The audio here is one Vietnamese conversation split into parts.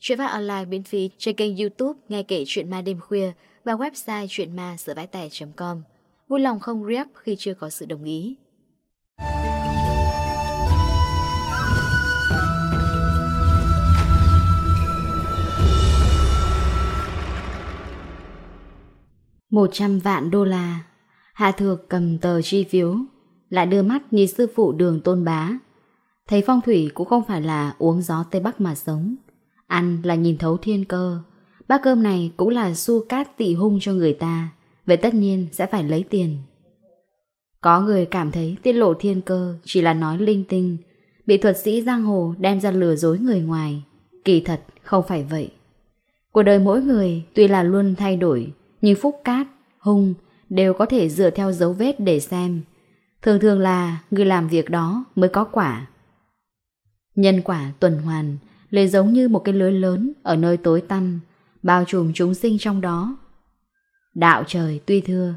Chuyện phát online miễn phí trên kênh youtube Nghe kể chuyện ma đêm khuya Và website chuyện ma sửa vãi tẻ.com Vui lòng không rep khi chưa có sự đồng ý. Một trăm vạn đô la. Hạ Thược cầm tờ chi phiếu, Lại đưa mắt nhìn sư phụ đường tôn bá. Thấy phong thủy cũng không phải là uống gió Tây Bắc mà sống. Ăn là nhìn thấu thiên cơ. Bát cơm này cũng là su cát tị hung cho người ta. Vậy tất nhiên sẽ phải lấy tiền. Có người cảm thấy tiết lộ thiên cơ chỉ là nói linh tinh, bị thuật sĩ giang hồ đem ra lừa dối người ngoài. Kỳ thật, không phải vậy. Cuộc đời mỗi người tuy là luôn thay đổi, nhưng phúc cát, hung đều có thể dựa theo dấu vết để xem. Thường thường là người làm việc đó mới có quả. Nhân quả tuần hoàn Lời giống như một cái lưới lớn ở nơi tối tăm, bao trùm chúng sinh trong đó. Đạo trời tuy thưa,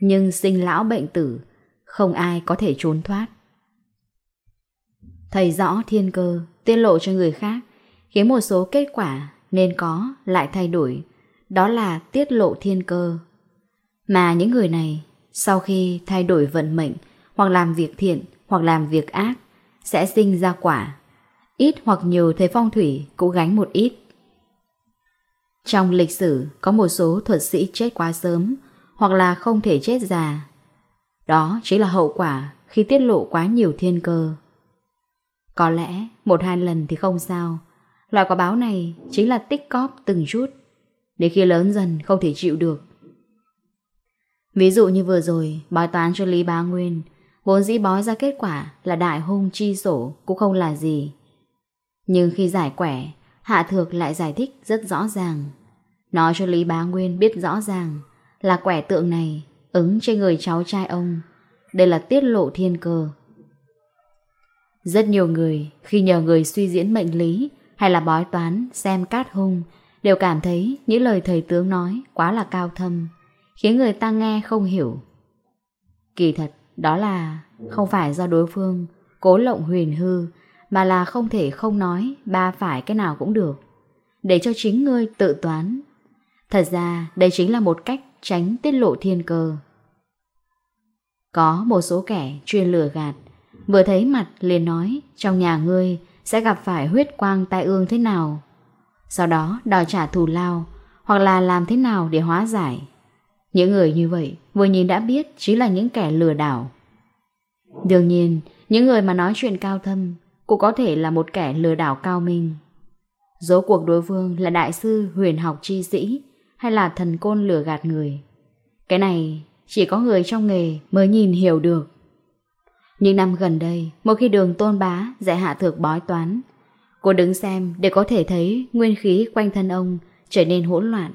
nhưng sinh lão bệnh tử, không ai có thể trốn thoát. thầy rõ thiên cơ, tiết lộ cho người khác, khiến một số kết quả nên có lại thay đổi, đó là tiết lộ thiên cơ. Mà những người này, sau khi thay đổi vận mệnh, hoặc làm việc thiện, hoặc làm việc ác, sẽ sinh ra quả ít hoặc nhiều thầy phong thủy cũng gánh một ít. Trong lịch sử có một số thuật sĩ chết quá sớm hoặc là không thể chết già. Đó chính là hậu quả khi tiết lộ quá nhiều thiên cơ. Có lẽ một hai lần thì không sao, loại quả báo này chính là tích cóp từng chút, để khi lớn dần không thể chịu được. Ví dụ như vừa rồi, bói toán cho Lý Bá Nguyên, vốn dĩ bói ra kết quả là đại hung chi sổ cũng không là gì. Nhưng khi giải quẻ, Hạ Thược lại giải thích rất rõ ràng. Nói cho Lý Bá Nguyên biết rõ ràng là quẻ tượng này ứng trên người cháu trai ông. Đây là tiết lộ thiên cơ. Rất nhiều người khi nhờ người suy diễn mệnh lý hay là bói toán xem cát hung đều cảm thấy những lời thầy tướng nói quá là cao thâm, khiến người ta nghe không hiểu. Kỳ thật, đó là không phải do đối phương cố lộng huyền hư mà là không thể không nói ba phải cái nào cũng được. Để cho chính ngươi tự toán. Thật ra đây chính là một cách tránh tiết lộ thiên cơ. Có một số kẻ chuyên lừa gạt, vừa thấy mặt liền nói trong nhà ngươi sẽ gặp phải huyết quang tai ương thế nào. Sau đó đòi trả thù lao hoặc là làm thế nào để hóa giải. Những người như vậy vừa nhìn đã biết chính là những kẻ lừa đảo. Đương nhiên, những người mà nói chuyện cao thâm cũng có thể là một kẻ lừa đảo cao minh. Dấu cuộc đối phương là đại sư huyền học chi sĩ hay là thần côn lừa gạt người. Cái này chỉ có người trong nghề mới nhìn hiểu được. Những năm gần đây, mỗi khi đường tôn bá dạy hạ thược bói toán, cô đứng xem để có thể thấy nguyên khí quanh thân ông trở nên hỗn loạn.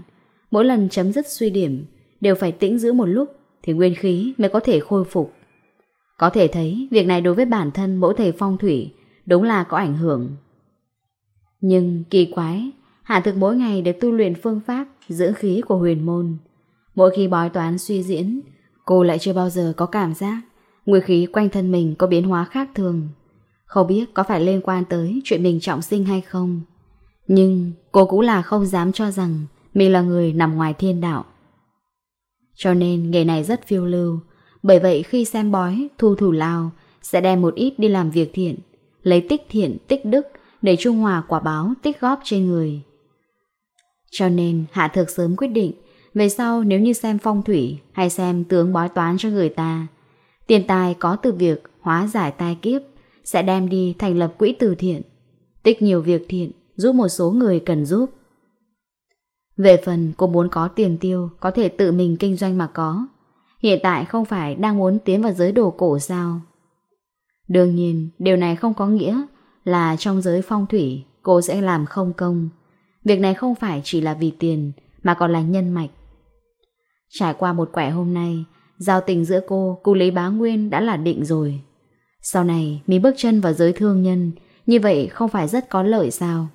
Mỗi lần chấm dứt suy điểm, đều phải tĩnh giữ một lúc thì nguyên khí mới có thể khôi phục. Có thể thấy, việc này đối với bản thân mỗi thầy phong thủy Đúng là có ảnh hưởng. Nhưng kỳ quái, Hạ thực mỗi ngày được tu luyện phương pháp Dưỡng khí của huyền môn. Mỗi khi bói toán suy diễn, Cô lại chưa bao giờ có cảm giác Nguyên khí quanh thân mình có biến hóa khác thường. Không biết có phải liên quan tới Chuyện mình trọng sinh hay không, Nhưng cô cũng là không dám cho rằng Mình là người nằm ngoài thiên đạo. Cho nên nghề này rất phiêu lưu, Bởi vậy khi xem bói, Thu thủ lao Sẽ đem một ít đi làm việc thiện lấy tích thiện, tích đức để trung hòa quả báo tích góp trên người. Cho nên Hạ Thược sớm quyết định, về sau nếu như xem phong thủy hay xem tướng bói toán cho người ta, tiền tài có từ việc hóa giải tai kiếp sẽ đem đi thành lập quỹ từ thiện, tích nhiều việc thiện, giúp một số người cần giúp. Về phần cô muốn có tiền tiêu, có thể tự mình kinh doanh mà có. Hiện tại không phải đang muốn tiến vào giới đồ cổ sao? Đương nhiên, điều này không có nghĩa là trong giới phong thủy cô sẽ làm không công. Việc này không phải chỉ là vì tiền mà còn là nhân mạch. Trải qua một quẻ hôm nay, giao tình giữa cô cô Lý Bá Nguyên đã là định rồi. Sau này mình bước chân vào giới thương nhân, như vậy không phải rất có lợi sao?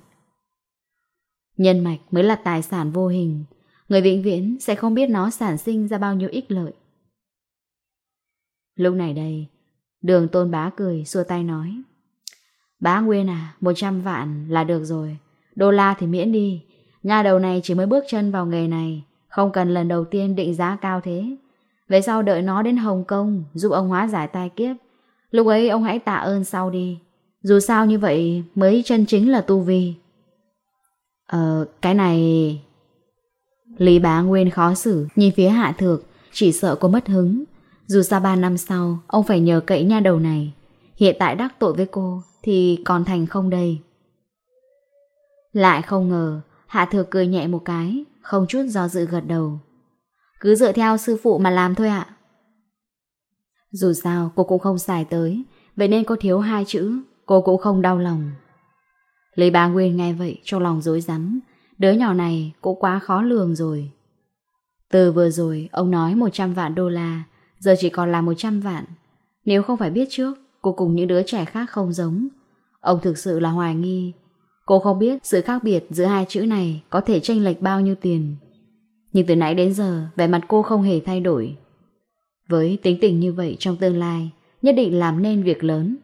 Nhân mạch mới là tài sản vô hình, người vĩnh viễn sẽ không biết nó sản sinh ra bao nhiêu ích lợi. Lúc này đây, Đường tôn bá cười, xua tay nói. Bá Nguyên à, 100 vạn là được rồi. Đô la thì miễn đi. Nhà đầu này chỉ mới bước chân vào nghề này. Không cần lần đầu tiên định giá cao thế. Về sau đợi nó đến Hồng Kông giúp ông hóa giải tai kiếp. Lúc ấy ông hãy tạ ơn sau đi. Dù sao như vậy mới chân chính là tu vi. Ờ, cái này... Lý bá Nguyên khó xử, nhìn phía hạ thược, chỉ sợ cô mất hứng. Dù sao ba năm sau, ông phải nhờ cậy nha đầu này. Hiện tại đắc tội với cô, thì còn thành không đây. Lại không ngờ, Hạ Thừa cười nhẹ một cái, không chút do dự gật đầu. Cứ dựa theo sư phụ mà làm thôi ạ. Dù sao, cô cũng không xài tới, vậy nên cô thiếu hai chữ, cô cũng không đau lòng. Lý bà Nguyên nghe vậy, trong lòng dối rắm đứa nhỏ này cũng quá khó lường rồi. Từ vừa rồi, ông nói 100 vạn đô la, Giờ chỉ còn là 100 vạn. Nếu không phải biết trước, Cô cùng những đứa trẻ khác không giống. Ông thực sự là hoài nghi. Cô không biết sự khác biệt giữa hai chữ này Có thể tranh lệch bao nhiêu tiền. Nhưng từ nãy đến giờ, Vẻ mặt cô không hề thay đổi. Với tính tình như vậy trong tương lai, Nhất định làm nên việc lớn.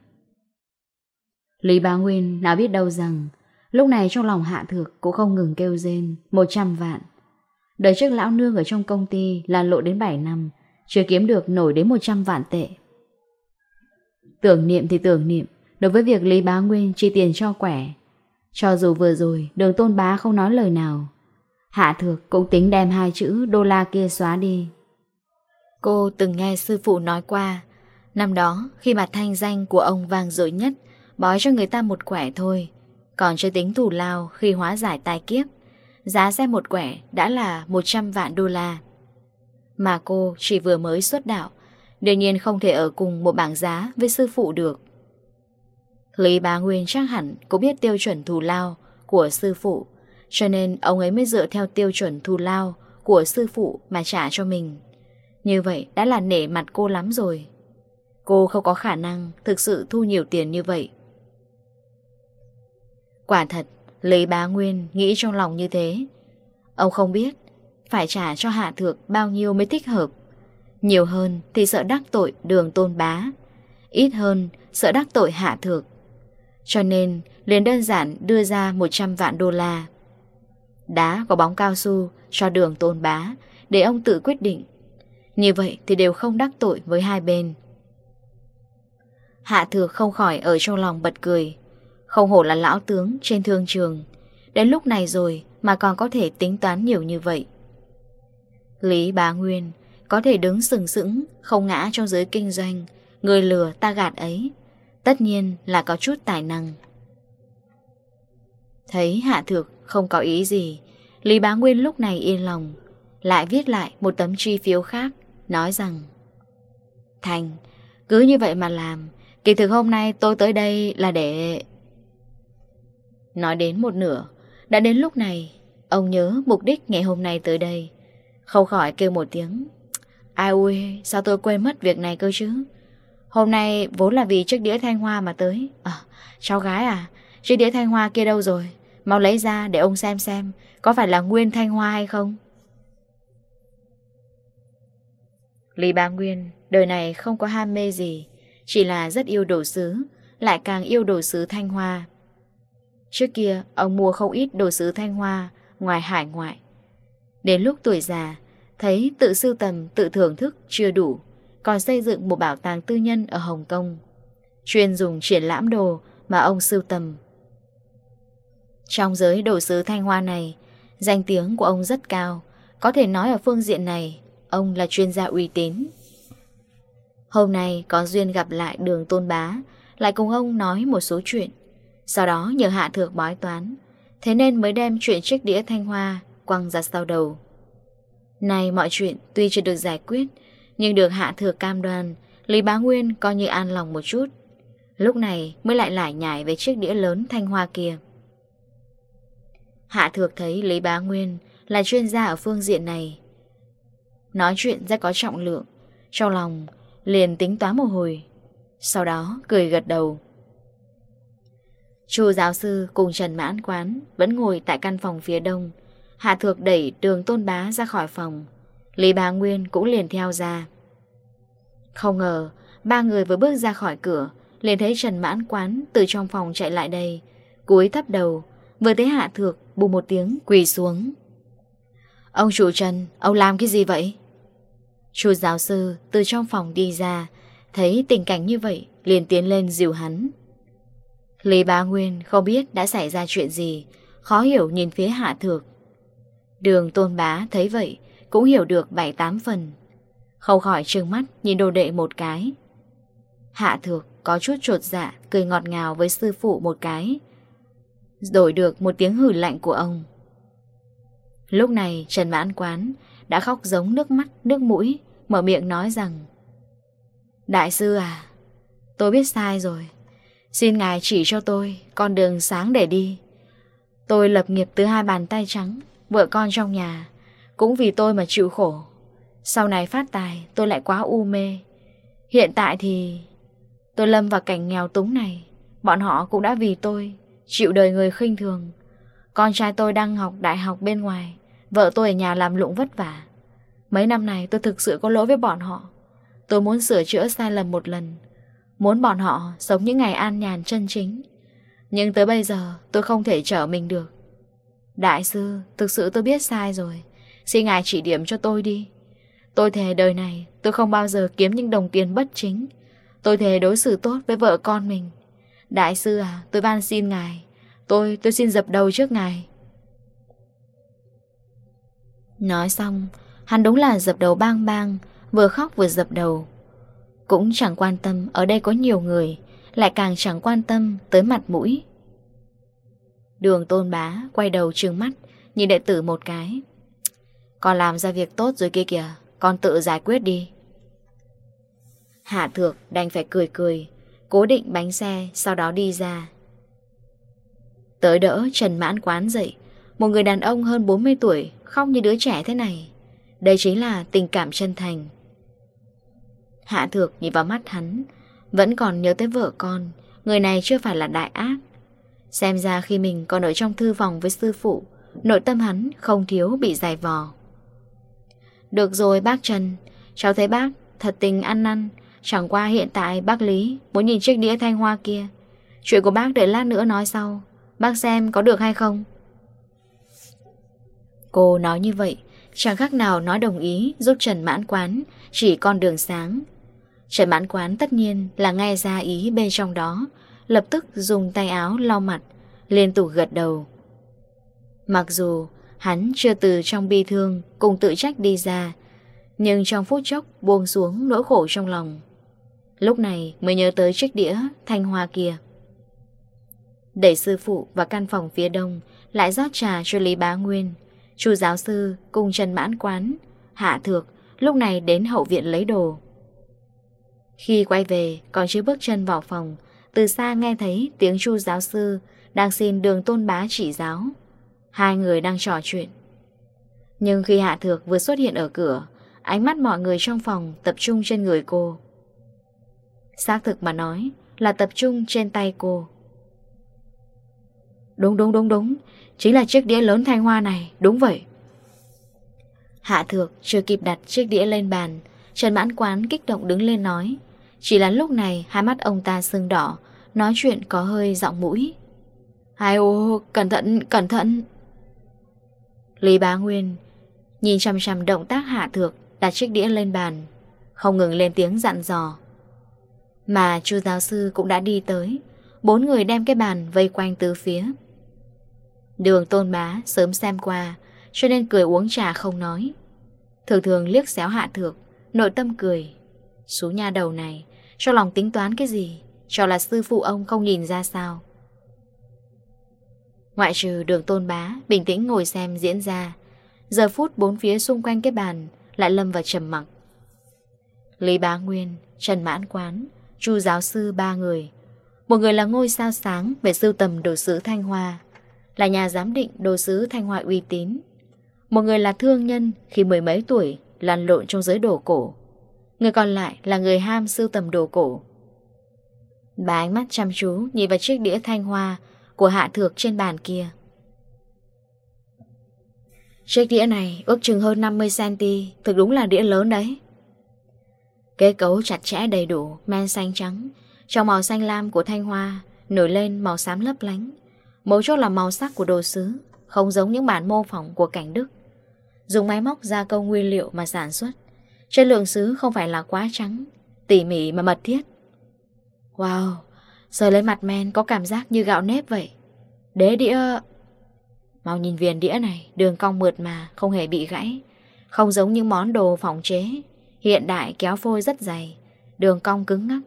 Lý Bá Nguyên nào biết đâu rằng, Lúc này trong lòng Hạ Thược cũng không ngừng kêu rên 100 vạn. Đời trước lão nương ở trong công ty là lộ đến 7 năm chưa kiếm được nổi đến 100 vạn tệ. Tưởng niệm thì tưởng niệm, đối với việc Lý Bá Nguyên chi tiền cho quẻ. Cho dù vừa rồi đường tôn bá không nói lời nào, Hạ Thược cũng tính đem hai chữ đô la kia xóa đi. Cô từng nghe sư phụ nói qua, năm đó khi mà thanh danh của ông vang dội nhất, bói cho người ta một quẻ thôi, còn chưa tính thủ lao khi hóa giải tai kiếp. Giá xe một quẻ đã là 100 vạn đô la. Mà cô chỉ vừa mới xuất đạo. Đương nhiên không thể ở cùng một bảng giá với sư phụ được. Lý Bá Nguyên chắc hẳn cũng biết tiêu chuẩn thù lao của sư phụ Cho nên ông ấy mới dựa theo tiêu chuẩn thù lao của sư phụ mà trả cho mình. Như vậy đã là nể mặt cô lắm rồi. Cô không có khả năng thực sự thu nhiều tiền như vậy. Quả thật, Lý Bá Nguyên nghĩ trong lòng như thế. Ông không biết phải trả cho hạ thược bao nhiêu mới thích hợp. Nhiều hơn thì sợ đắc tội đường tôn bá, ít hơn sợ đắc tội hạ thược. Cho nên liền đơn giản đưa ra 100 vạn đô la. Đá có bóng cao su cho đường tôn bá để ông tự quyết định. Như vậy thì đều không đắc tội với hai bên. Hạ thược không khỏi ở trong lòng bật cười. Không hổ là lão tướng trên thương trường. Đến lúc này rồi mà còn có thể tính toán nhiều như vậy. Lý Bá Nguyên có thể đứng sừng sững, không ngã trong giới kinh doanh, người lừa ta gạt ấy. Tất nhiên là có chút tài năng. Thấy Hạ Thược không có ý gì, Lý Bá Nguyên lúc này yên lòng, lại viết lại một tấm chi phiếu khác, nói rằng Thành, cứ như vậy mà làm, kỳ thực hôm nay tôi tới đây là để... Nói đến một nửa, đã đến lúc này, ông nhớ mục đích ngày hôm nay tới đây. Không khỏi kêu một tiếng. Ai ui sao tôi quên mất việc này cơ chứ? Hôm nay vốn là vì chiếc đĩa thanh hoa mà tới. À, Cháu gái à Chiếc đĩa thanh hoa kia đâu rồi? Mau lấy ra để ông xem xem Có phải là nguyên thanh hoa hay không? Lý Bá Nguyên Đời này không có ham mê gì Chỉ là rất yêu đồ sứ Lại càng yêu đồ sứ thanh hoa. Trước kia ông mua không ít đồ sứ thanh hoa Ngoài hải ngoại. Đến lúc tuổi già thấy tự sưu tầm, tự thưởng thức chưa đủ, còn xây dựng một bảo tàng tư nhân ở Hồng Kông, chuyên dùng triển lãm đồ mà ông sưu tầm. Trong giới đồ sứ Thanh Hoa này, danh tiếng của ông rất cao, có thể nói ở phương diện này, ông là chuyên gia uy tín. Hôm nay có duyên gặp lại đường tôn bá, lại cùng ông nói một số chuyện. Sau đó nhờ hạ thược bói toán, thế nên mới đem chuyện trích đĩa Thanh Hoa quăng ra sau đầu. Nay mọi chuyện, tuy chưa được giải quyết, Nhưng được hạ thừa cam đoan, Lý Bá Nguyên coi như an lòng một chút. Lúc này mới lại lải nhải Về chiếc đĩa lớn thanh hoa kia. Hạ thược thấy Lý Bá Nguyên Là chuyên gia ở phương diện này. Nói chuyện rất có trọng lượng, Trong lòng liền tính toán một hồi, Sau đó cười gật đầu. Chu giáo sư cùng Trần Mãn Quán Vẫn ngồi tại căn phòng phía đông Hạ Thược đẩy đường tôn bá ra khỏi phòng. Lý bá Nguyên cũng liền theo ra. Không ngờ, Ba người vừa bước ra khỏi cửa, liền thấy Trần Mãn Quán từ trong phòng chạy lại đây, Cúi thấp đầu, Vừa thấy Hạ Thược bù một tiếng quỳ xuống. Ông chủ Trần, Ông làm cái gì vậy? Chú giáo sư từ trong phòng đi ra, Thấy tình cảnh như vậy, liền tiến lên dìu hắn. Lý bá Nguyên không biết đã xảy ra chuyện gì, Khó hiểu nhìn phía Hạ Thược. Đường tôn bá thấy vậy Cũng hiểu được bảy tám phần. Khâu khỏi trừng mắt nhìn đồ đệ một cái. Hạ thược có chút trột dạ Cười ngọt ngào với sư phụ một cái. Đổi được một tiếng hử lạnh của ông. Lúc này Trần Mãn Quán Đã khóc giống nước mắt, nước mũi Mở miệng nói rằng Đại sư à Tôi biết sai rồi. Xin ngài chỉ cho tôi con đường sáng để đi. Tôi lập nghiệp từ hai bàn tay trắng Vợ con trong nhà. Cũng vì tôi mà chịu khổ. Sau này phát tài, tôi lại quá u mê. Hiện tại thì Tôi lâm vào cảnh nghèo túng này. Bọn họ cũng đã vì tôi Chịu đời người khinh thường. Con trai tôi đang học đại học bên ngoài, Vợ tôi ở nhà làm lụng vất vả. Mấy năm này tôi thực sự có lỗi với bọn họ. Tôi muốn sửa chữa sai lầm một lần. Muốn bọn họ sống những ngày an nhàn chân chính. Nhưng tới bây giờ tôi không thể trở mình được. Đại sư, thực sự tôi biết sai rồi. Xin ngài chỉ điểm cho tôi đi. Tôi thề đời này tôi không bao giờ kiếm những đồng tiền bất chính. Tôi thề đối xử tốt với vợ con mình. Đại sư à, tôi van xin ngài. Tôi, tôi xin dập đầu trước ngài. Nói xong, hắn đúng là dập đầu bang bang, vừa khóc vừa dập đầu. Cũng chẳng quan tâm ở đây có nhiều người, lại càng chẳng quan tâm tới mặt mũi. Đường tôn bá quay đầu trừng mắt, Nhìn đệ tử một cái. Con làm ra việc tốt rồi kia kìa, Con tự giải quyết đi. Hạ thược đành phải cười cười, Cố định bánh xe, Sau đó đi ra. Tới đỡ Trần Mãn Quán dậy, Một người đàn ông hơn 40 tuổi, Khóc như đứa trẻ thế này. Đây chính là tình cảm chân thành. Hạ thược nhìn vào mắt hắn, Vẫn còn nhớ tới vợ con, Người này chưa phải là đại ác. Xem ra khi mình còn ở trong thư phòng với sư phụ, Nội tâm hắn không thiếu bị dài vò. Được rồi, bác Trần. Cháu thấy bác thật tình ăn năn. Chẳng qua hiện tại bác Lý Muốn nhìn chiếc đĩa thanh hoa kia. Chuyện của bác đợi lát nữa nói sau. Bác xem có được hay không? Cô nói như vậy, Chẳng khác nào nói đồng ý Giúp Trần mãn quán, Chỉ con đường sáng. Trần mãn quán tất nhiên là nghe ra ý bên trong đó Lập tức dùng tay áo lau mặt, Liên tục gật đầu. Mặc dù hắn chưa từ trong bi thương Cùng tự trách đi ra, Nhưng trong phút chốc buông xuống nỗi khổ trong lòng. Lúc này mới nhớ tới chiếc đĩa thanh hoa kia. Đẩy sư phụ và căn phòng phía đông Lại rót trà cho Lý Bá Nguyên Chú giáo sư cùng Trần Mãn Quán, Hạ Thược lúc này đến hậu viện lấy đồ. Khi quay về, còn chưa bước chân vào phòng từ xa nghe thấy tiếng chu giáo sư Đang xin đường tôn bá chỉ giáo. Hai người đang trò chuyện. Nhưng khi Hạ Thược vừa xuất hiện ở cửa, Ánh mắt mọi người trong phòng tập trung trên người cô. Xác thực mà nói Là tập trung trên tay cô. Đúng đúng đúng đúng. Chính là chiếc đĩa lớn thanh hoa này. Đúng vậy. Hạ Thược chưa kịp đặt chiếc đĩa lên bàn, Trần Mãn Quán kích động đứng lên nói. Chỉ là lúc này hai mắt ông ta sưng đỏ Nói chuyện có hơi giọng mũi. Hai ô, cẩn thận, cẩn thận. Lý Bá Nguyên Nhìn chăm chăm động tác hạ thược Đặt chiếc đĩa lên bàn Không ngừng lên tiếng dặn dò. Mà chu giáo sư cũng đã đi tới Bốn người đem cái bàn vây quanh tứ phía. Đường tôn bá sớm xem qua Cho nên cười uống trà không nói. Thường thường liếc xéo hạ thược Nội tâm cười. Số nha đầu này cho lòng tính toán cái gì? Cho là sư phụ ông không nhìn ra sao? Ngoại trừ đường tôn bá Bình tĩnh ngồi xem diễn ra. Giờ phút bốn phía xung quanh cái bàn Lại lâm vào trầm mặc. Lý Bá Nguyên, Trần Mãn Quán Chu giáo sư ba người. Một người là ngôi sao sáng Về sưu tầm đồ sứ Thanh Hoa Là nhà giám định đồ sứ Thanh Hoa uy tín. Một người là thương nhân Khi mười mấy tuổi lăn lộn trong giới đồ cổ. Người còn lại là người ham sưu tầm đồ cổ. Bà ánh mắt chăm chú Nhìn vào chiếc đĩa thanh hoa Của hạ thược trên bàn kia. Chiếc đĩa này ước chừng hơn 50cm Thực đúng là đĩa lớn đấy. Kế cấu chặt chẽ đầy đủ, Men xanh trắng, Trong màu xanh lam của thanh hoa Nổi lên màu xám lấp lánh. Mấu chốt là màu sắc của đồ sứ, Không giống những bản mô phỏng của cảnh Đức. Dùng máy móc gia công nguyên liệu mà sản xuất. Chất lượng sứ không phải là quá trắng, Tỉ mỉ mà mật thiết. Wow Giờ lấy mặt men có cảm giác như gạo nếp vậy. Đế đĩa. Mau nhìn viền đĩa này, Đường cong mượt mà, không hề bị gãy. Không giống những món đồ phòng chế. Hiện đại kéo phôi rất dày, Đường cong cứng ngắc,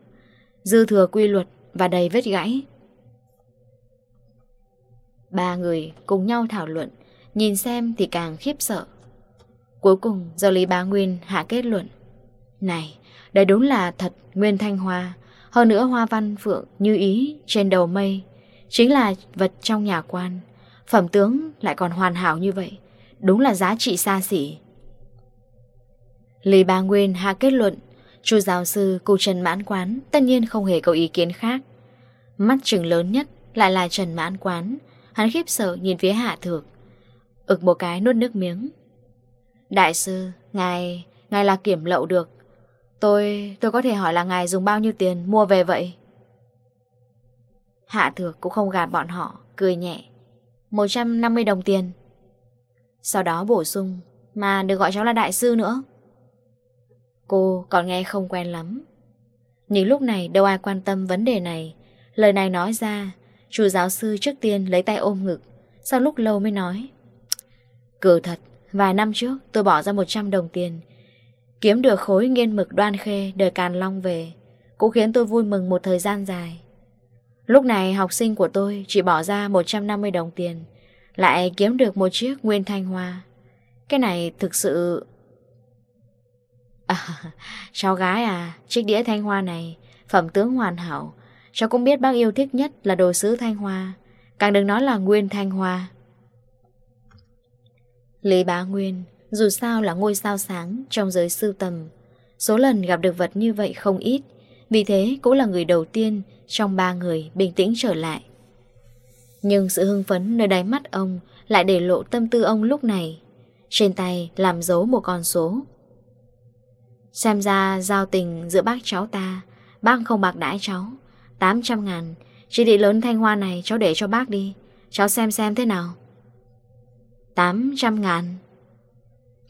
Dư thừa quy luật và đầy vết gãy. Ba người cùng nhau thảo luận, Nhìn xem thì càng khiếp sợ. Cuối cùng do Lý Bá Nguyên hạ kết luận. Này, đây đúng là thật Nguyên Thanh Hoa. Hơn nữa hoa văn phượng như ý trên đầu mây Chính là vật trong nhà quan. Phẩm tướng lại còn hoàn hảo như vậy Đúng là giá trị xa xỉ. Lý Bá Nguyên hạ kết luận Chú giáo sư cụ Trần Mãn Quán Tất nhiên không hề có ý kiến khác. Mắt trừng lớn nhất lại là Trần Mãn Quán Hắn khiếp sợ nhìn phía hạ thược. Ực một cái nuốt nước miếng. Đại sư, ngài, ngài là kiểm lậu được. Tôi, tôi có thể hỏi là ngài dùng bao nhiêu tiền mua về vậy? Hạ thược cũng không gạt bọn họ, cười nhẹ. 150 đồng tiền. Sau đó bổ sung, mà được gọi cháu là đại sư nữa. Cô còn nghe không quen lắm. Nhưng lúc này đâu ai quan tâm vấn đề này. Lời này nói ra, chú giáo sư trước tiên lấy tay ôm ngực, sau lúc lâu mới nói. Cử thật, Vài năm trước tôi bỏ ra 100 đồng tiền Kiếm được khối nghiên mực đoan khê Đời Càn Long về Cũng khiến tôi vui mừng một thời gian dài. Lúc này học sinh của tôi Chỉ bỏ ra 150 đồng tiền Lại kiếm được một chiếc nguyên thanh hoa. Cái này thực sự à, Cháu gái à Chiếc đĩa thanh hoa này Phẩm tướng hoàn hảo. Cháu cũng biết bác yêu thích nhất là đồ sứ thanh hoa Càng đừng nói là nguyên thanh hoa. Lý Bá Nguyên dù sao là ngôi sao sáng trong giới sưu tầm. Số lần gặp được vật như vậy không ít, vì thế cũng là người đầu tiên trong ba người bình tĩnh trở lại. Nhưng sự hưng phấn nơi đáy mắt ông lại để lộ tâm tư ông lúc này. Trên tay làm dấu một con số. Xem ra giao tình giữa bác cháu ta, bác không bạc đãi cháu. 800 ngàn, chỉ thị lớn thanh hoa này cháu để cho bác đi. Cháu xem xem thế nào. 800 ngàn.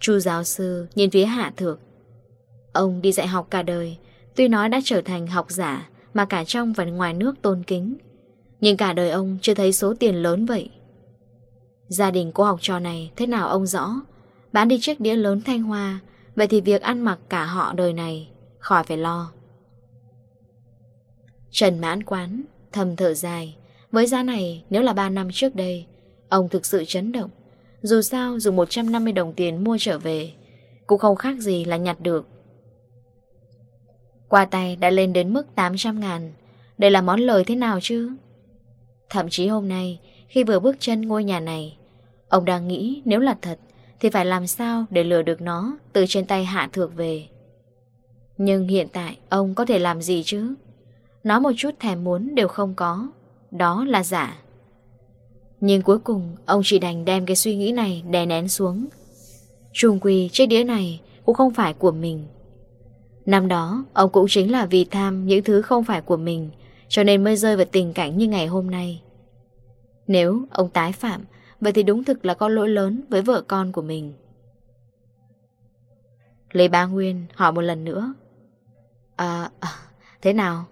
Chu giáo sư nhìn phía Hạ Thược. Ông đi dạy học cả đời, Tuy nói đã trở thành học giả Mà cả trong và ngoài nước tôn kính, Nhưng cả đời ông chưa thấy số tiền lớn vậy. Gia đình cô học trò này Thế nào ông rõ? Bán đi chiếc đĩa lớn thanh hoa, Vậy thì việc ăn mặc cả họ đời này Khỏi phải lo. Trần mãn quán Thầm thở dài Với giá này nếu là 3 năm trước đây, Ông thực sự chấn động. Dù sao dùng 150 đồng tiền mua trở về, Cũng không khác gì là nhặt được. Qua tay đã lên đến mức 800 ngàn. Đây là món lời thế nào chứ? Thậm chí hôm nay, Khi vừa bước chân ngôi nhà này, Ông đang nghĩ nếu là thật, Thì phải làm sao để lừa được nó Từ trên tay hạ thược về. Nhưng hiện tại, ông có thể làm gì chứ? Nó một chút thèm muốn đều không có, Đó là giả. Nhưng cuối cùng, Ông chỉ đành đem cái suy nghĩ này đè nén xuống. Trung quỳ chiếc đĩa này Cũng không phải của mình. Năm đó, Ông cũng chính là vì tham Những thứ không phải của mình, Cho nên mới rơi vào tình cảnh như ngày hôm nay. Nếu ông tái phạm, Vậy thì đúng thực là có lỗi lớn Với vợ con của mình. Lê ba Nguyên hỏi một lần nữa. À, à thế nào?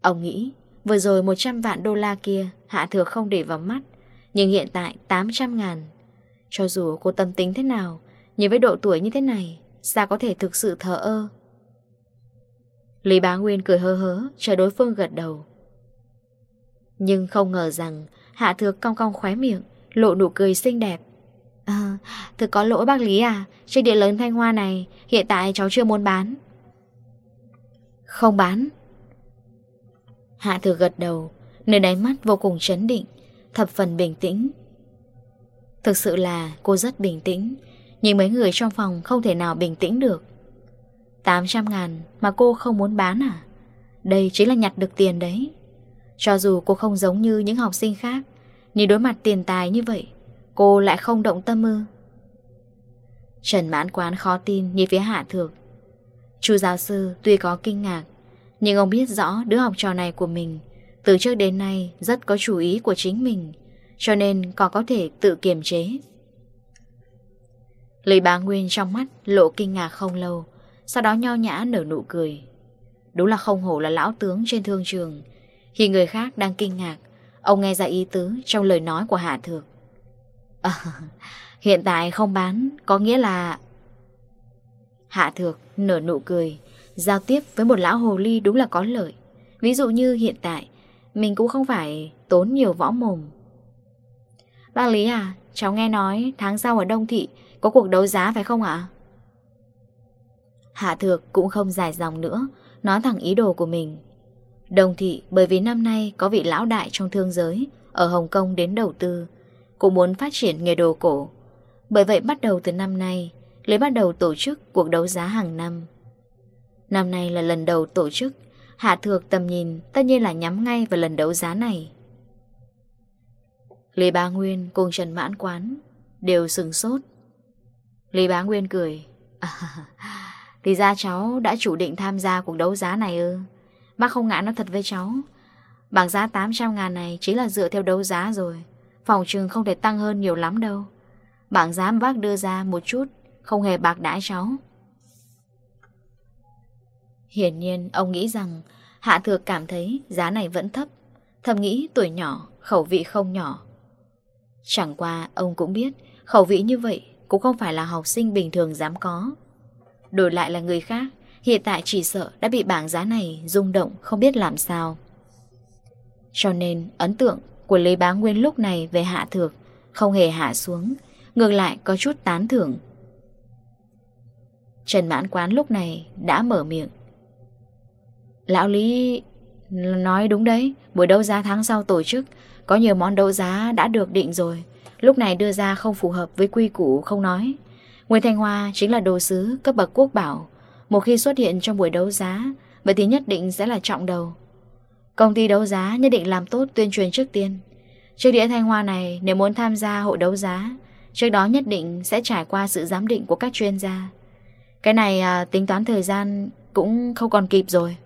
Ông nghĩ Vừa rồi 100 vạn đô la kia Hạ thừa không để vào mắt Nhưng hiện tại 800 ngàn. Cho dù cô tâm tính thế nào Nhưng với độ tuổi như thế này Sao có thể thực sự thờ ơ? Lý bá Nguyên cười hơ hớ Chờ đối phương gật đầu. Nhưng không ngờ rằng Hạ thừa cong cong khóe miệng Lộ nụ cười xinh đẹp. À, Thực có lỗi bác Lý à Trên địa lớn Thanh Hoa này Hiện tại cháu chưa muốn bán. Không bán? Hạ thử gật đầu, Nơi đáy mắt vô cùng chấn định, Thập phần bình tĩnh. Thực sự là cô rất bình tĩnh, Nhưng mấy người trong phòng không thể nào bình tĩnh được. 800 ngàn mà cô không muốn bán à? Đây chính là nhặt được tiền đấy. Cho dù cô không giống như những học sinh khác nhìn đối mặt tiền tài như vậy, Cô lại không động tâm mơ. Trần mãn quán khó tin nhìn phía hạ thược. Chú giáo sư tuy có kinh ngạc nhưng ông biết rõ đứa học trò này của mình Từ trước đến nay rất có chú ý của chính mình Cho nên còn có thể tự kiềm chế. Lý bá Nguyên trong mắt lộ kinh ngạc không lâu Sau đó nho nhã nở nụ cười. Đúng là không hổ là lão tướng trên thương trường. Khi người khác đang kinh ngạc Ông nghe ra ý tứ trong lời nói của Hạ Thược. À, Hiện tại không bán Có nghĩa là Hạ Thược nở nụ cười. Giao tiếp với một lão hồ ly đúng là có lợi Ví dụ như hiện tại Mình cũng không phải tốn nhiều võ mồm Bác Lý à Cháu nghe nói tháng sau ở Đông Thị Có cuộc đấu giá phải không ạ à? Hạ Thược cũng không dài dòng nữa Nói thẳng ý đồ của mình Đồng thị bởi vì năm nay có vị lão đại trong thương giới ở Hồng Kông đến đầu tư, cũng muốn phát triển nghề đồ cổ. Bởi vậy bắt đầu từ năm nay, lấy bắt đầu tổ chức cuộc đấu giá hàng năm. Năm nay là lần đầu tổ chức. Hạ thược tầm nhìn tất nhiên là nhắm ngay vào lần đấu giá này. Lý Bá Nguyên cùng Trần Mãn Quán Đều sừng sốt. Lý Bá Nguyên cười. À, Thì ra cháu đã chủ định tham gia cuộc đấu giá này ư? Bác không ngã nó thật với cháu. Bảng giá 800 ngàn này chính là dựa theo đấu giá rồi. Phòng trường không thể tăng hơn nhiều lắm đâu. Bảng giá bác đưa ra một chút Không hề bạc đãi cháu. Hiển nhiên ông nghĩ rằng Hạ Thược cảm thấy giá này vẫn thấp. Thầm nghĩ tuổi nhỏ, khẩu vị không nhỏ. Chẳng qua ông cũng biết Khẩu vị như vậy cũng không phải là học sinh bình thường dám có. Đổi lại là người khác Hiện tại chỉ sợ đã bị bảng giá này rung động không biết làm sao. Cho nên ấn tượng của Lý Bá Nguyên lúc này về Hạ Thược Không hề hạ xuống Ngược lại có chút tán thưởng. Trần Mãn Quán lúc này đã mở miệng. Lão Lý nói đúng đấy, buổi đấu giá tháng sau tổ chức, có nhiều món đấu giá đã được định rồi, lúc này đưa ra không phù hợp với quy củ không nói. Nguyễn Thanh Hoa chính là đồ sứ cấp bậc quốc bảo, một khi xuất hiện trong buổi đấu giá, vậy thì nhất định sẽ là trọng đầu. Công ty đấu giá nhất định làm tốt tuyên truyền trước tiên. trước đĩa Thanh Hoa này nếu muốn tham gia hội đấu giá, trước đó nhất định sẽ trải qua sự giám định của các chuyên gia. Cái này à, tính toán thời gian cũng không còn kịp rồi.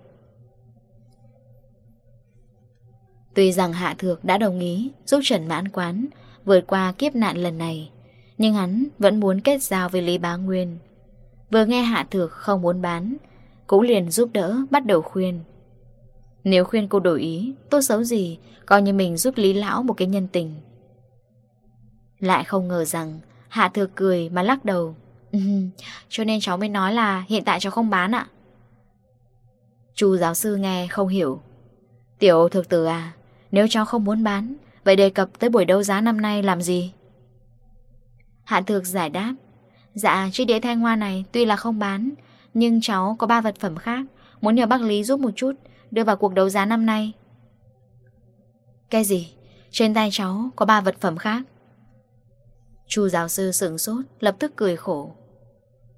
Tuy rằng Hạ Thược đã đồng ý giúp Trần Mãn Quán vượt qua kiếp nạn lần này, nhưng hắn vẫn muốn kết giao với Lý Bá Nguyên. Vừa nghe Hạ Thược không muốn bán, cũng liền giúp đỡ bắt đầu khuyên. Nếu khuyên cô đổi ý, tốt xấu gì, coi như mình giúp Lý Lão một cái nhân tình. Lại không ngờ rằng Hạ Thược cười mà lắc đầu. Cho nên cháu mới nói là hiện tại cháu không bán ạ. Chú giáo sư nghe không hiểu. Tiểu thực tử à, nếu cháu không muốn bán, Vậy đề cập tới buổi đấu giá năm nay làm gì? Hạn thược giải đáp Dạ chiếc đĩa thanh hoa này tuy là không bán, Nhưng cháu có ba vật phẩm khác, Muốn nhờ bác Lý giúp một chút, Đưa vào cuộc đấu giá năm nay. Cái gì? Trên tay cháu có ba vật phẩm khác. Chu giáo sư sửng sốt, Lập tức cười khổ.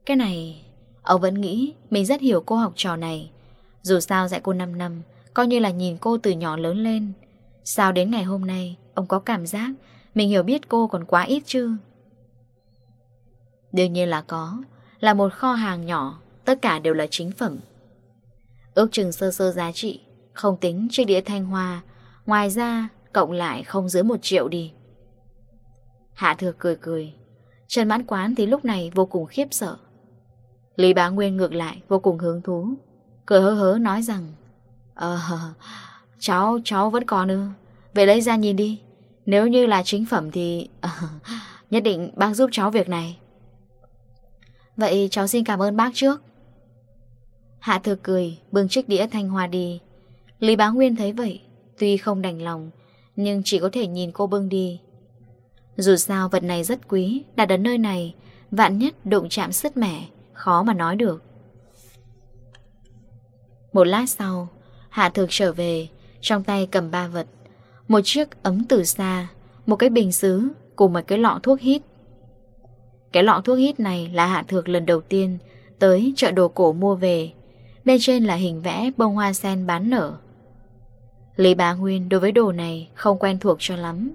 Cái này, Ông vẫn nghĩ mình rất hiểu cô học trò này. Dù sao dạy cô 5 năm, Coi như là nhìn cô từ nhỏ lớn lên Sao đến ngày hôm nay Ông có cảm giác Mình hiểu biết cô còn quá ít chứ? Đương nhiên là có Là một kho hàng nhỏ Tất cả đều là chính phẩm. Ước chừng sơ sơ giá trị Không tính chiếc đĩa thanh hoa. Ngoài ra cộng lại không dưới một triệu đi. Hạ thừa cười cười. Trần mãn quán thì lúc này vô cùng khiếp sợ. Lý bá Nguyên ngược lại vô cùng hứng thú. Cười hớ hớ nói rằng Ờ, uh, Cháu, cháu vẫn còn ư. Về lấy ra nhìn đi. Nếu như là chính phẩm thì Nhất định bác giúp cháu việc này. Vậy cháu xin cảm ơn bác trước. Hạ thừa cười Bưng chiếc đĩa thanh hoa đi. Lý bá Nguyên thấy vậy Tuy không đành lòng Nhưng chỉ có thể nhìn cô bưng đi. Dù sao vật này rất quý Đã đến nơi này Vạn nhất đụng chạm sứt mẻ Khó mà nói được. Một lát sau Hạ thực trở về trong tay cầm ba vật. Một chiếc ấm từ xa, Một cái bình xứ cùng một cái lọ thuốc hít. Cái lọ thuốc hít này là Hạ Thược lần đầu tiên Tới chợ đồ cổ mua về. Bên trên là hình vẽ bông hoa sen bán nở. Lý bà Nguyên đối với đồ này không quen thuộc cho lắm.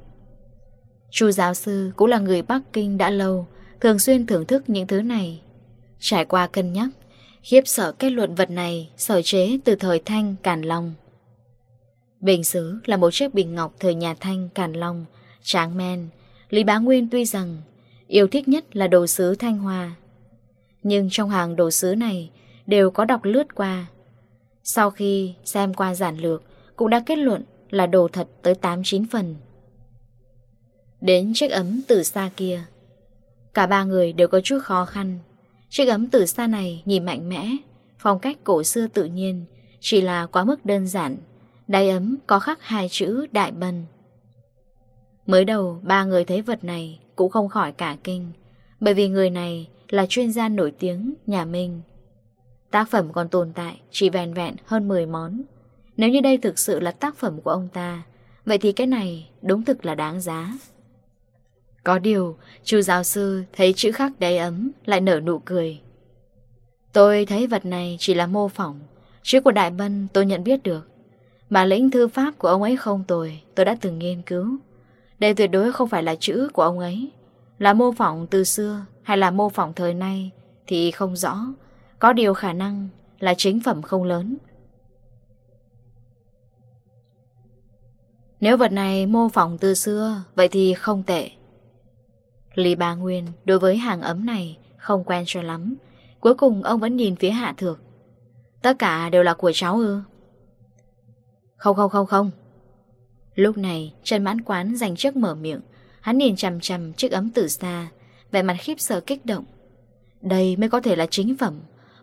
Chú giáo sư cũng là người Bắc Kinh đã lâu, Thường xuyên thưởng thức những thứ này. Trải qua cân nhắc, Khiếp sợ kết luận vật này sở chế từ thời Thanh Càn Long. Bình xứ là một chiếc bình ngọc thời nhà Thanh, Càn Long, Tráng Men. Lý Bá Nguyên tuy rằng yêu thích nhất là đồ sứ Thanh Hoa. Nhưng trong hàng đồ sứ này đều có đọc lướt qua. Sau khi xem qua giản lược, cũng đã kết luận là đồ thật tới 8-9 phần. Đến chiếc ấm từ xa kia. Cả ba người đều có chút khó khăn. Chiếc ấm từ xa này nhìn mạnh mẽ, phong cách cổ xưa tự nhiên, chỉ là quá mức đơn giản Đáy ấm có khắc hai chữ đại bần. Mới đầu, ba người thấy vật này Cũng không khỏi cả kinh, Bởi vì người này là chuyên gia nổi tiếng Nhà Minh. Tác phẩm còn tồn tại chỉ vẹn vẹn hơn 10 món. Nếu như đây thực sự là tác phẩm của ông ta, Vậy thì cái này đúng thực là đáng giá. Có điều Chú giáo sư thấy chữ khắc đáy ấm Lại nở nụ cười. Tôi thấy vật này chỉ là mô phỏng, Chữ của Đại Bân tôi nhận biết được. Bản lĩnh thư pháp của ông ấy không tồi, Tôi đã từng nghiên cứu. Đây tuyệt đối không phải là chữ của ông ấy. Là mô phỏng từ xưa Hay là mô phỏng thời nay Thì không rõ. Có điều khả năng là chính phẩm không lớn. Nếu vật này mô phỏng từ xưa, Vậy thì không tệ. Lý ba Nguyên đối với hàng ấm này Không quen cho lắm. Cuối cùng ông vẫn nhìn phía Hạ Thược. Tất cả đều là của cháu ư? Không không không không. Lúc này, Trần Mãn Quán dành trước mở miệng. Hắn nhìn chằm chằm chiếc ấm từ xa, Vẻ mặt khiếp sợ kích động. Đây mới có thể là chính phẩm.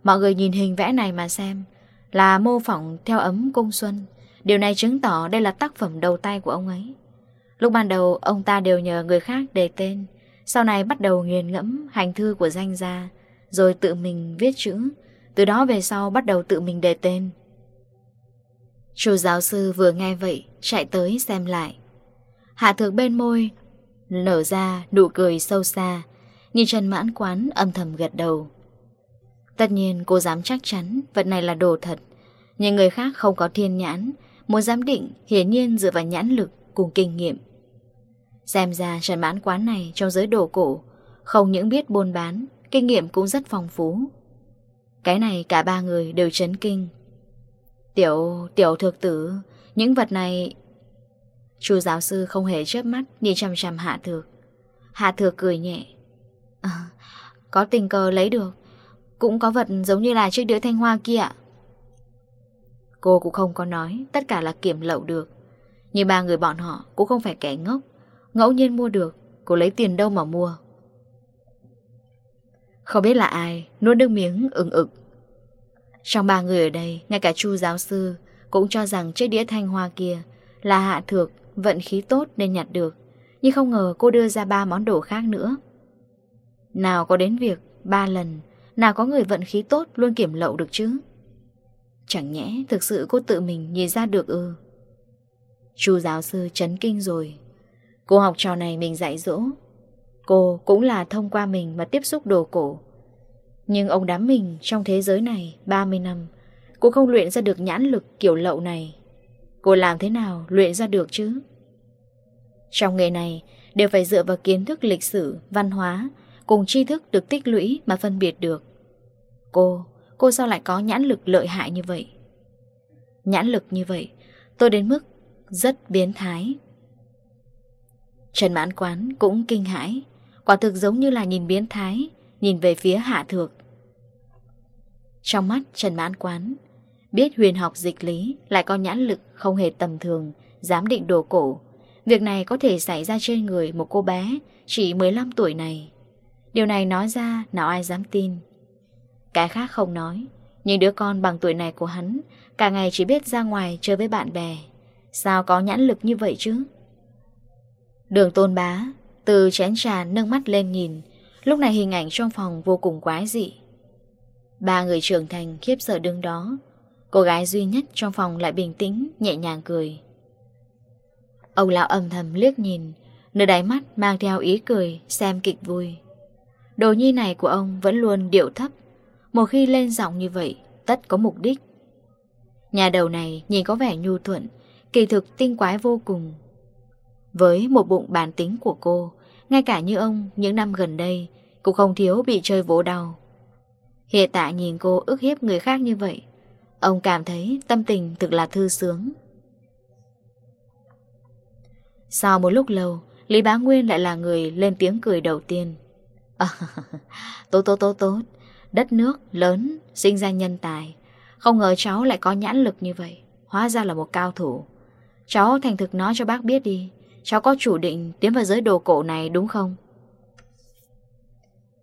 Mọi người nhìn hình vẽ này mà xem, Là mô phỏng theo ấm cung xuân. Điều này chứng tỏ đây là tác phẩm đầu tay của ông ấy. Lúc ban đầu, ông ta đều nhờ người khác đề tên. Sau này bắt đầu nghiền ngẫm hành thư của danh gia, Rồi tự mình viết chữ. Từ đó về sau bắt đầu tự mình đề tên. Chú giáo sư vừa nghe vậy, Chạy tới xem lại. Hạ thược bên môi, Nở ra nụ cười sâu xa, Nhìn Trần Mãn Quán âm thầm gật đầu. Tất nhiên cô dám chắc chắn Vật này là đồ thật, Nhưng người khác không có thiên nhãn, Muốn giám định hiển nhiên dựa vào nhãn lực Cùng kinh nghiệm. Xem ra Trần Mãn Quán này trong giới đồ cổ, Không những biết buôn bán, Kinh nghiệm cũng rất phong phú. Cái này cả ba người đều chấn kinh. Tiểu, tiểu thực tử Những vật này Chú giáo sư không hề chớp mắt Nhìn chăm chăm Hạ Thược. Hạ Thược cười nhẹ. À, Có tình cờ lấy được. Cũng có vật giống như là chiếc đĩa thanh hoa kia Cô cũng không có nói Tất cả là kiểm lậu được. Như ba người bọn họ cũng không phải kẻ ngốc. Ngẫu nhiên mua được Cô lấy tiền đâu mà mua. Không biết là ai Nuốt nước miếng ứng ực. Trong ba người ở đây, ngay cả chu giáo sư cũng cho rằng chiếc đĩa thanh hoa kia là hạ thược, vận khí tốt nên nhặt được. Nhưng không ngờ cô đưa ra ba món đồ khác nữa. Nào có đến việc ba lần, nào có người vận khí tốt luôn kiểm lậu được chứ? Chẳng nhẽ thực sự cô tự mình nhìn ra được ư? chu giáo sư chấn kinh rồi. Cô học trò này mình dạy dỗ. Cô cũng là thông qua mình mà tiếp xúc đồ cổ. Nhưng ông đám mình trong thế giới này 30 năm Cô không luyện ra được nhãn lực kiểu lậu này. Cô làm thế nào luyện ra được chứ? Trong nghề này Đều phải dựa vào kiến thức lịch sử, văn hóa Cùng tri thức được tích lũy mà phân biệt được. Cô, cô sao lại có nhãn lực lợi hại như vậy? Nhãn lực như vậy Tôi đến mức rất biến thái. Trần Mãn Quán cũng kinh hãi Quả thực giống như là nhìn biến thái Nhìn về phía hạ thược. Trong mắt Trần Mãn Quán, Biết huyền học dịch lý Lại có nhãn lực không hề tầm thường Dám định đồ cổ. Việc này có thể xảy ra trên người một cô bé Chỉ 15 tuổi này. Điều này nói ra nào ai dám tin. Cái khác không nói Nhưng đứa con bằng tuổi này của hắn Cả ngày chỉ biết ra ngoài chơi với bạn bè. Sao có nhãn lực như vậy chứ? Đường tôn bá Từ chén trà nâng mắt lên nhìn Lúc này hình ảnh trong phòng vô cùng quái dị. Ba người trưởng thành khiếp sợ đứng đó. Cô gái duy nhất trong phòng lại bình tĩnh, Nhẹ nhàng cười. Ông lão âm thầm liếc nhìn Nơi đáy mắt mang theo ý cười, Xem kịch vui. Đồ nhi này của ông vẫn luôn điệu thấp. Một khi lên giọng như vậy, Tất có mục đích. Nhà đầu này nhìn có vẻ nhu thuận, Kỳ thực tinh quái vô cùng. Với một bụng bản tính của cô ngay cả như ông, những năm gần đây, cũng không thiếu bị chơi vỗ đau. Hiện tại nhìn cô ức hiếp người khác như vậy, ông cảm thấy tâm tình thực là thư sướng. Sau một lúc lâu, Lý Bá Nguyên lại là người lên tiếng cười đầu tiên. À, tốt tốt tốt tốt, đất nước lớn, sinh ra nhân tài. Không ngờ cháu lại có nhãn lực như vậy, hóa ra là một cao thủ. Cháu thành thực nói cho bác biết đi, Cháu có chủ định tiến vào giới đồ cổ này đúng không?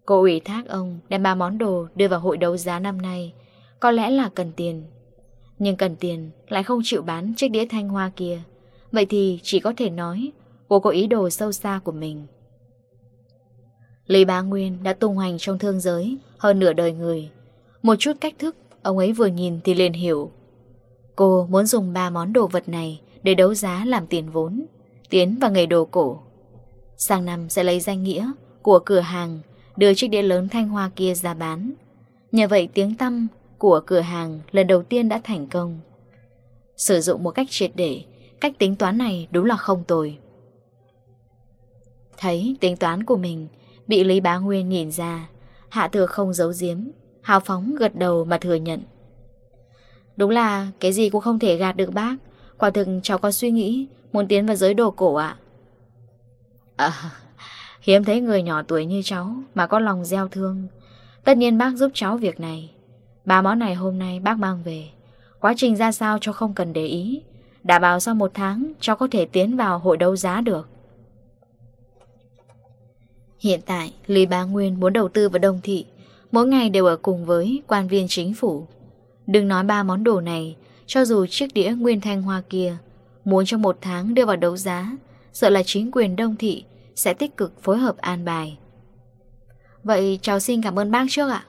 Cô ủy thác ông, đem ba món đồ đưa vào hội đấu giá năm nay. Có lẽ là cần tiền. Nhưng cần tiền lại không chịu bán chiếc đĩa thanh hoa kia. Vậy thì chỉ có thể nói, cô có ý đồ sâu xa của mình. Lý Bá Nguyên đã tung hoành trong thương giới hơn nửa đời người. Một chút cách thức, ông ấy vừa nhìn thì liền hiểu. Cô muốn dùng ba món đồ vật này để đấu giá làm tiền vốn tiến vào nghề đồ cổ. Sang năm sẽ lấy danh nghĩa của cửa hàng đưa chiếc đĩa lớn thanh hoa kia ra bán. Nhờ vậy tiếng tăm của cửa hàng lần đầu tiên đã thành công. Sử dụng một cách triệt để, cách tính toán này đúng là không tồi. Thấy tính toán của mình bị Lý Bá Nguyên nhìn ra, Hạ Thừa không giấu giếm, hào phóng gật đầu mà thừa nhận. Đúng là cái gì cũng không thể gạt được bác, quả thực cháu có suy nghĩ Muốn tiến vào giới đồ cổ ạ à? à, hiếm thấy người nhỏ tuổi như cháu Mà có lòng gieo thương. Tất nhiên bác giúp cháu việc này. Ba món này hôm nay bác mang về. Quá trình ra sao cho không cần để ý. Đã bảo sau một tháng Cháu có thể tiến vào hội đấu giá được. Hiện tại Lý Bá Nguyên muốn đầu tư vào Đông Thị. Mỗi ngày đều ở cùng với quan viên chính phủ. Đừng nói ba món đồ này Cho dù chiếc đĩa nguyên thanh hoa kia Muốn trong một tháng đưa vào đấu giá, Sợ là chính quyền đông thị Sẽ tích cực phối hợp an bài. Vậy cháu xin cảm ơn bác trước ạ.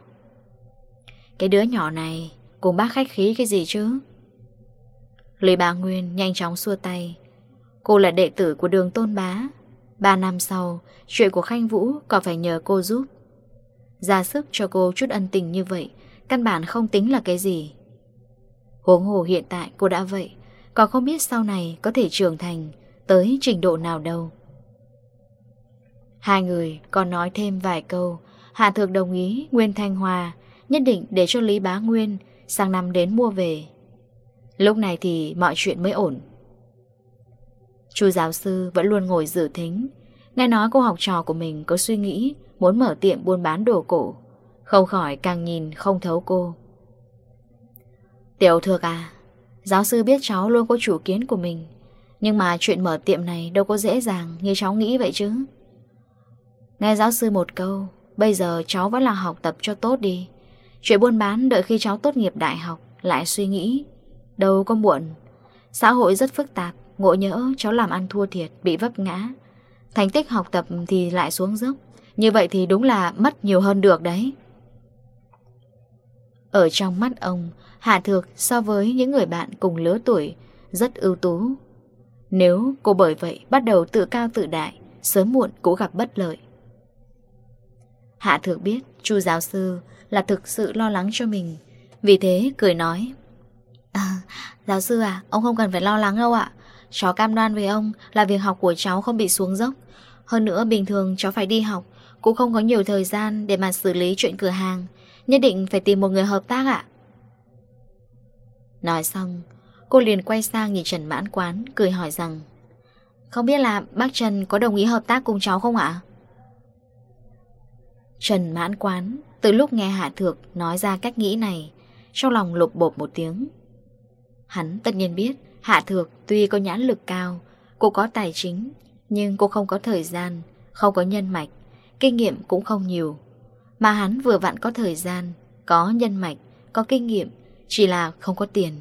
Cái đứa nhỏ này, Cùng bác khách khí cái gì chứ? Lý bà Nguyên nhanh chóng xua tay. Cô là đệ tử của đường tôn bá. Ba năm sau, Chuyện của Khanh Vũ còn phải nhờ cô giúp. Ra sức cho cô chút ân tình như vậy, Căn bản không tính là cái gì. Huống hồ hiện tại cô đã vậy còn không biết sau này có thể trưởng thành Tới trình độ nào đâu. Hai người còn nói thêm vài câu. Hạ thược đồng ý, Nguyên Thanh Hòa Nhất định để cho Lý Bá Nguyên Sang năm đến mua về. Lúc này thì mọi chuyện mới ổn. Chú giáo sư vẫn luôn ngồi dự thính. Nghe nói cô học trò của mình có suy nghĩ Muốn mở tiệm buôn bán đồ cổ. Không khỏi càng nhìn không thấu cô. Tiểu thược à Giáo sư biết cháu luôn có chủ kiến của mình. Nhưng mà chuyện mở tiệm này đâu có dễ dàng như cháu nghĩ vậy chứ. Nghe giáo sư một câu, Bây giờ cháu vẫn là học tập cho tốt đi. Chuyện buôn bán đợi khi cháu tốt nghiệp đại học Lại suy nghĩ, Đâu có muộn. Xã hội rất phức tạp, Ngộ nhỡ cháu làm ăn thua thiệt, Bị vấp ngã. Thành tích học tập thì lại xuống dốc. Như vậy thì đúng là mất nhiều hơn được đấy. Ở trong mắt ông, Hạ Thược so với những người bạn cùng lứa tuổi rất ưu tú. Nếu cô bởi vậy bắt đầu tự cao tự đại, sớm muộn cũng gặp bất lợi. Hạ Thược biết chu giáo sư là thực sự lo lắng cho mình, vì thế cười nói. À, giáo sư à, ông không cần phải lo lắng đâu ạ. À. Cháu cam đoan với ông là việc học của cháu không bị xuống dốc. Hơn nữa bình thường cháu phải đi học, cũng không có nhiều thời gian để mà xử lý chuyện cửa hàng. Nhất định phải tìm một người hợp tác ạ? Nói xong, Cô liền quay sang nhìn Trần Mãn Quán, Cười hỏi rằng, Không biết là bác Trần có đồng ý hợp tác cùng cháu không ạ? Trần Mãn Quán Từ lúc nghe Hạ Thược nói ra cách nghĩ này, Trong lòng lục bột một tiếng Hắn tất nhiên biết Hạ Thược tuy có nhãn lực cao, Cô có tài chính, Nhưng cô không có thời gian, Không có nhân mạch, Kinh nghiệm cũng không nhiều mà hắn vừa vặn có thời gian Có nhân mạch, có kinh nghiệm Chỉ là không có tiền.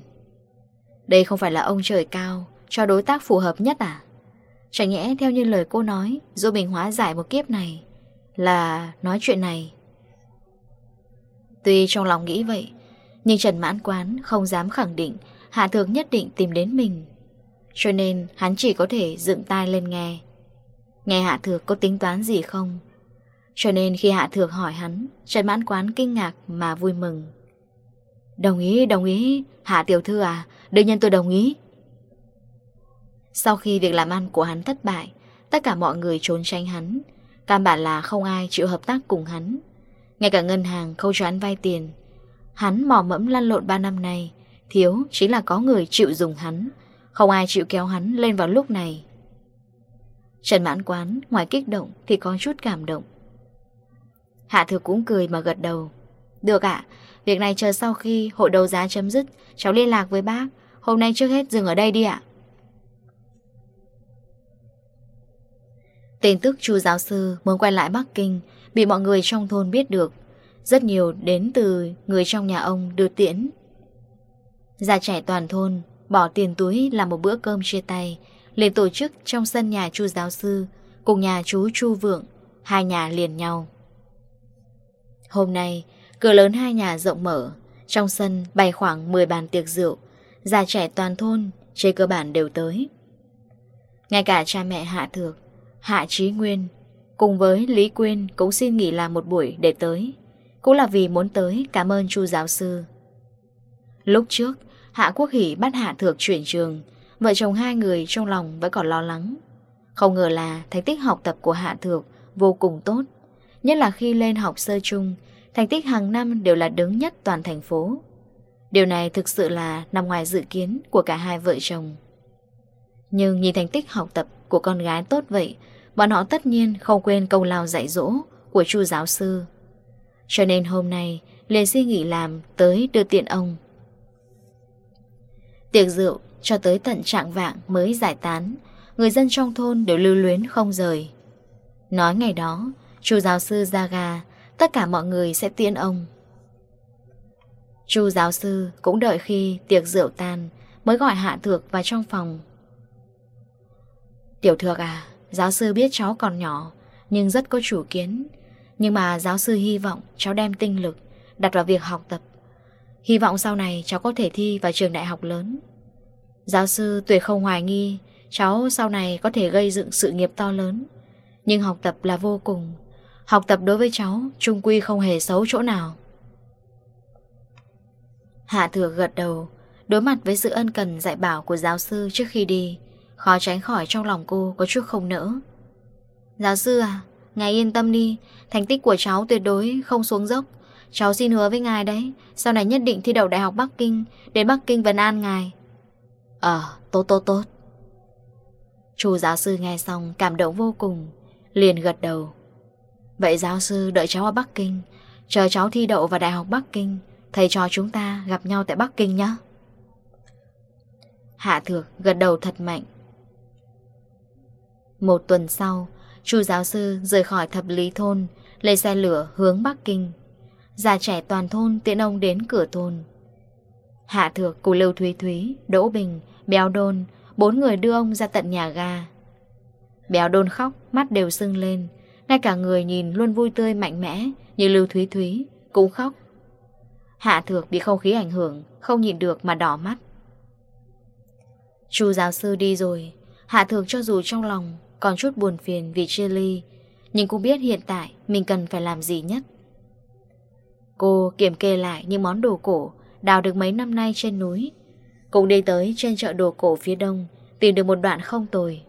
Đây không phải là ông trời cao Cho đối tác phù hợp nhất à? Chẳng nhẽ theo như lời cô nói Dù mình hóa giải một kiếp này Là nói chuyện này. Tuy trong lòng nghĩ vậy Nhưng Trần Mãn Quán không dám khẳng định Hạ Thược nhất định tìm đến mình Cho nên hắn chỉ có thể dựng tai lên nghe. Nghe Hạ Thược có tính toán gì không? Cho nên khi Hạ Thược hỏi hắn Trần Mãn Quán kinh ngạc mà vui mừng. Đồng ý, đồng ý Hạ Tiểu Thư à Đương nhiên tôi đồng ý. Sau khi việc làm ăn của hắn thất bại Tất cả mọi người trốn tránh hắn. Cam bản là không ai chịu hợp tác cùng hắn. Ngay cả ngân hàng không cho hắn vay tiền. Hắn mò mẫm lăn lộn 3 năm nay Thiếu chính là có người chịu dùng hắn. Không ai chịu kéo hắn lên vào lúc này. Trần mãn quán ngoài kích động Thì có chút cảm động. Hạ Thược cũng cười mà gật đầu. Được ạ, việc này chờ sau khi hội đấu giá chấm dứt Cháu liên lạc với bác. Hôm nay trước hết dừng ở đây đi ạ. Tin tức chú giáo sư muốn quay lại Bắc Kinh Bị mọi người trong thôn biết được. Rất nhiều đến từ người trong nhà ông đưa tiễn. Già trẻ toàn thôn Bỏ tiền túi làm một bữa cơm chia tay liền tổ chức trong sân nhà chú giáo sư Cùng nhà chú Chu Vượng Hai nhà liền nhau. Hôm nay, cửa lớn hai nhà rộng mở, trong sân bày khoảng 10 bàn tiệc rượu, già trẻ toàn thôn, trên cơ bản đều tới. Ngay cả cha mẹ Hạ Thược, Hạ Trí Nguyên, cùng với Lý Quyên cũng xin nghỉ làm một buổi để tới. Cũng là vì muốn tới cảm ơn chu giáo sư. Lúc trước, Hạ Quốc Hỷ bắt Hạ Thược chuyển trường, vợ chồng hai người trong lòng vẫn còn lo lắng. Không ngờ là thành tích học tập của Hạ Thược vô cùng tốt nhất là khi lên học sơ chung, thành tích hàng năm đều là đứng nhất toàn thành phố. Điều này thực sự là nằm ngoài dự kiến của cả hai vợ chồng. Nhưng nhìn thành tích học tập của con gái tốt vậy, bọn họ tất nhiên không quên câu lao dạy dỗ của chu giáo sư. Cho nên hôm nay, liền xin nghỉ làm tới đưa tiện ông. Tiệc rượu cho tới tận trạng vạng mới giải tán, người dân trong thôn đều lưu luyến không rời. Nói ngày đó, Chu giáo sư ra Zaga, tất cả mọi người sẽ tiễn ông. Chu giáo sư cũng đợi khi tiệc rượu tan mới gọi Hạ Thược vào trong phòng. Tiểu Thược à, giáo sư biết cháu còn nhỏ nhưng rất có chủ kiến. Nhưng mà giáo sư hy vọng cháu đem tinh lực đặt vào việc học tập. Hy vọng sau này cháu có thể thi vào trường đại học lớn. Giáo sư tuyệt không hoài nghi cháu sau này có thể gây dựng sự nghiệp to lớn. Nhưng học tập là vô cùng Học tập đối với cháu, Trung Quy không hề xấu chỗ nào. Hạ thừa gật đầu, Đối mặt với sự ân cần dạy bảo của giáo sư trước khi đi, Khó tránh khỏi trong lòng cô có chút không nỡ. Giáo sư à Ngài yên tâm đi, Thành tích của cháu tuyệt đối không xuống dốc. Cháu xin hứa với ngài đấy, Sau này nhất định thi đậu Đại học Bắc Kinh, Đến Bắc Kinh vấn an ngài. Ờ tốt tốt tốt. Chú giáo sư nghe xong cảm động vô cùng, Liền gật đầu. Vậy giáo sư đợi cháu ở Bắc Kinh Chờ cháu thi đậu vào Đại học Bắc Kinh Thầy trò chúng ta gặp nhau tại Bắc Kinh nhé Hạ thược gật đầu thật mạnh. Một tuần sau Chu giáo sư rời khỏi thập lý thôn Lấy xe lửa hướng Bắc Kinh. Già trẻ toàn thôn tiện ông đến cửa thôn. Hạ thược cùng Lưu Thúy Thúy Đỗ Bình, Béo Đôn Bốn người đưa ông ra tận nhà ga. Béo Đôn khóc Mắt đều sưng lên. Ngay cả người nhìn luôn vui tươi mạnh mẽ, Như Lưu Thúy Thúy, Cũng khóc. Hạ thược bị không khí ảnh hưởng, Không nhìn được mà đỏ mắt. Chú giáo sư đi rồi. Hạ thược cho dù trong lòng Còn chút buồn phiền vì chia ly, Nhưng cũng biết hiện tại Mình cần phải làm gì nhất. Cô kiểm kê lại những món đồ cổ, Đào được mấy năm nay trên núi. Cũng đi tới trên chợ đồ cổ phía đông, Tìm được một đoạn không tồi.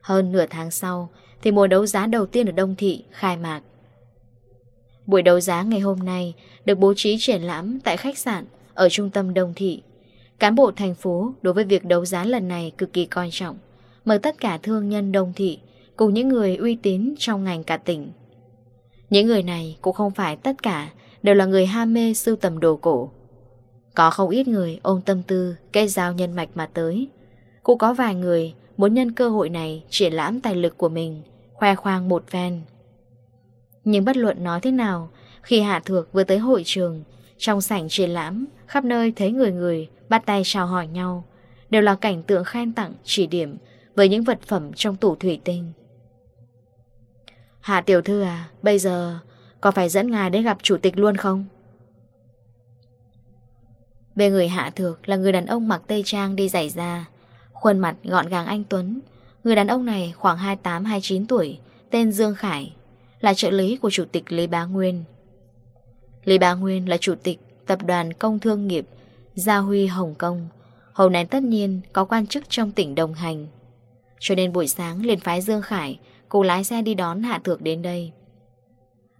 Hơn nửa tháng sau thì mùa đấu giá đầu tiên ở Đông Thị khai mạc. Buổi đấu giá ngày hôm nay được bố trí triển lãm tại khách sạn ở trung tâm Đông Thị. Cán bộ thành phố đối với việc đấu giá lần này cực kỳ coi trọng, mời tất cả thương nhân Đông Thị cùng những người uy tín trong ngành cả tỉnh. Những người này cũng không phải tất cả đều là người ham mê sưu tầm đồ cổ. Có không ít người ôm tâm tư, cây dao nhân mạch mà tới. Cũng có vài người muốn nhân cơ hội này triển lãm tài lực của mình khoe khoang một ven Nhưng bất luận nói thế nào, khi Hạ Thược vừa tới hội trường, trong sảnh triển lãm, khắp nơi thấy người người bắt tay chào hỏi nhau, đều là cảnh tượng khen tặng, chỉ điểm với những vật phẩm trong tủ thủy tinh. Hạ tiểu thư à, bây giờ có phải dẫn ngài đến gặp chủ tịch luôn không? Bên người Hạ Thược là người đàn ông mặc tây trang đi giày da, khuôn mặt gọn gàng anh Tuấn, Người đàn ông này khoảng 28-29 tuổi, tên Dương Khải, là trợ lý của Chủ tịch Lý Bá Nguyên. Lý Bá Nguyên là Chủ tịch Tập đoàn Công Thương nghiệp Gia Huy Hồng Kông, hầu này tất nhiên có quan chức trong tỉnh đồng hành. Cho nên buổi sáng liền phái Dương Khải cùng lái xe đi đón Hạ Thược đến đây.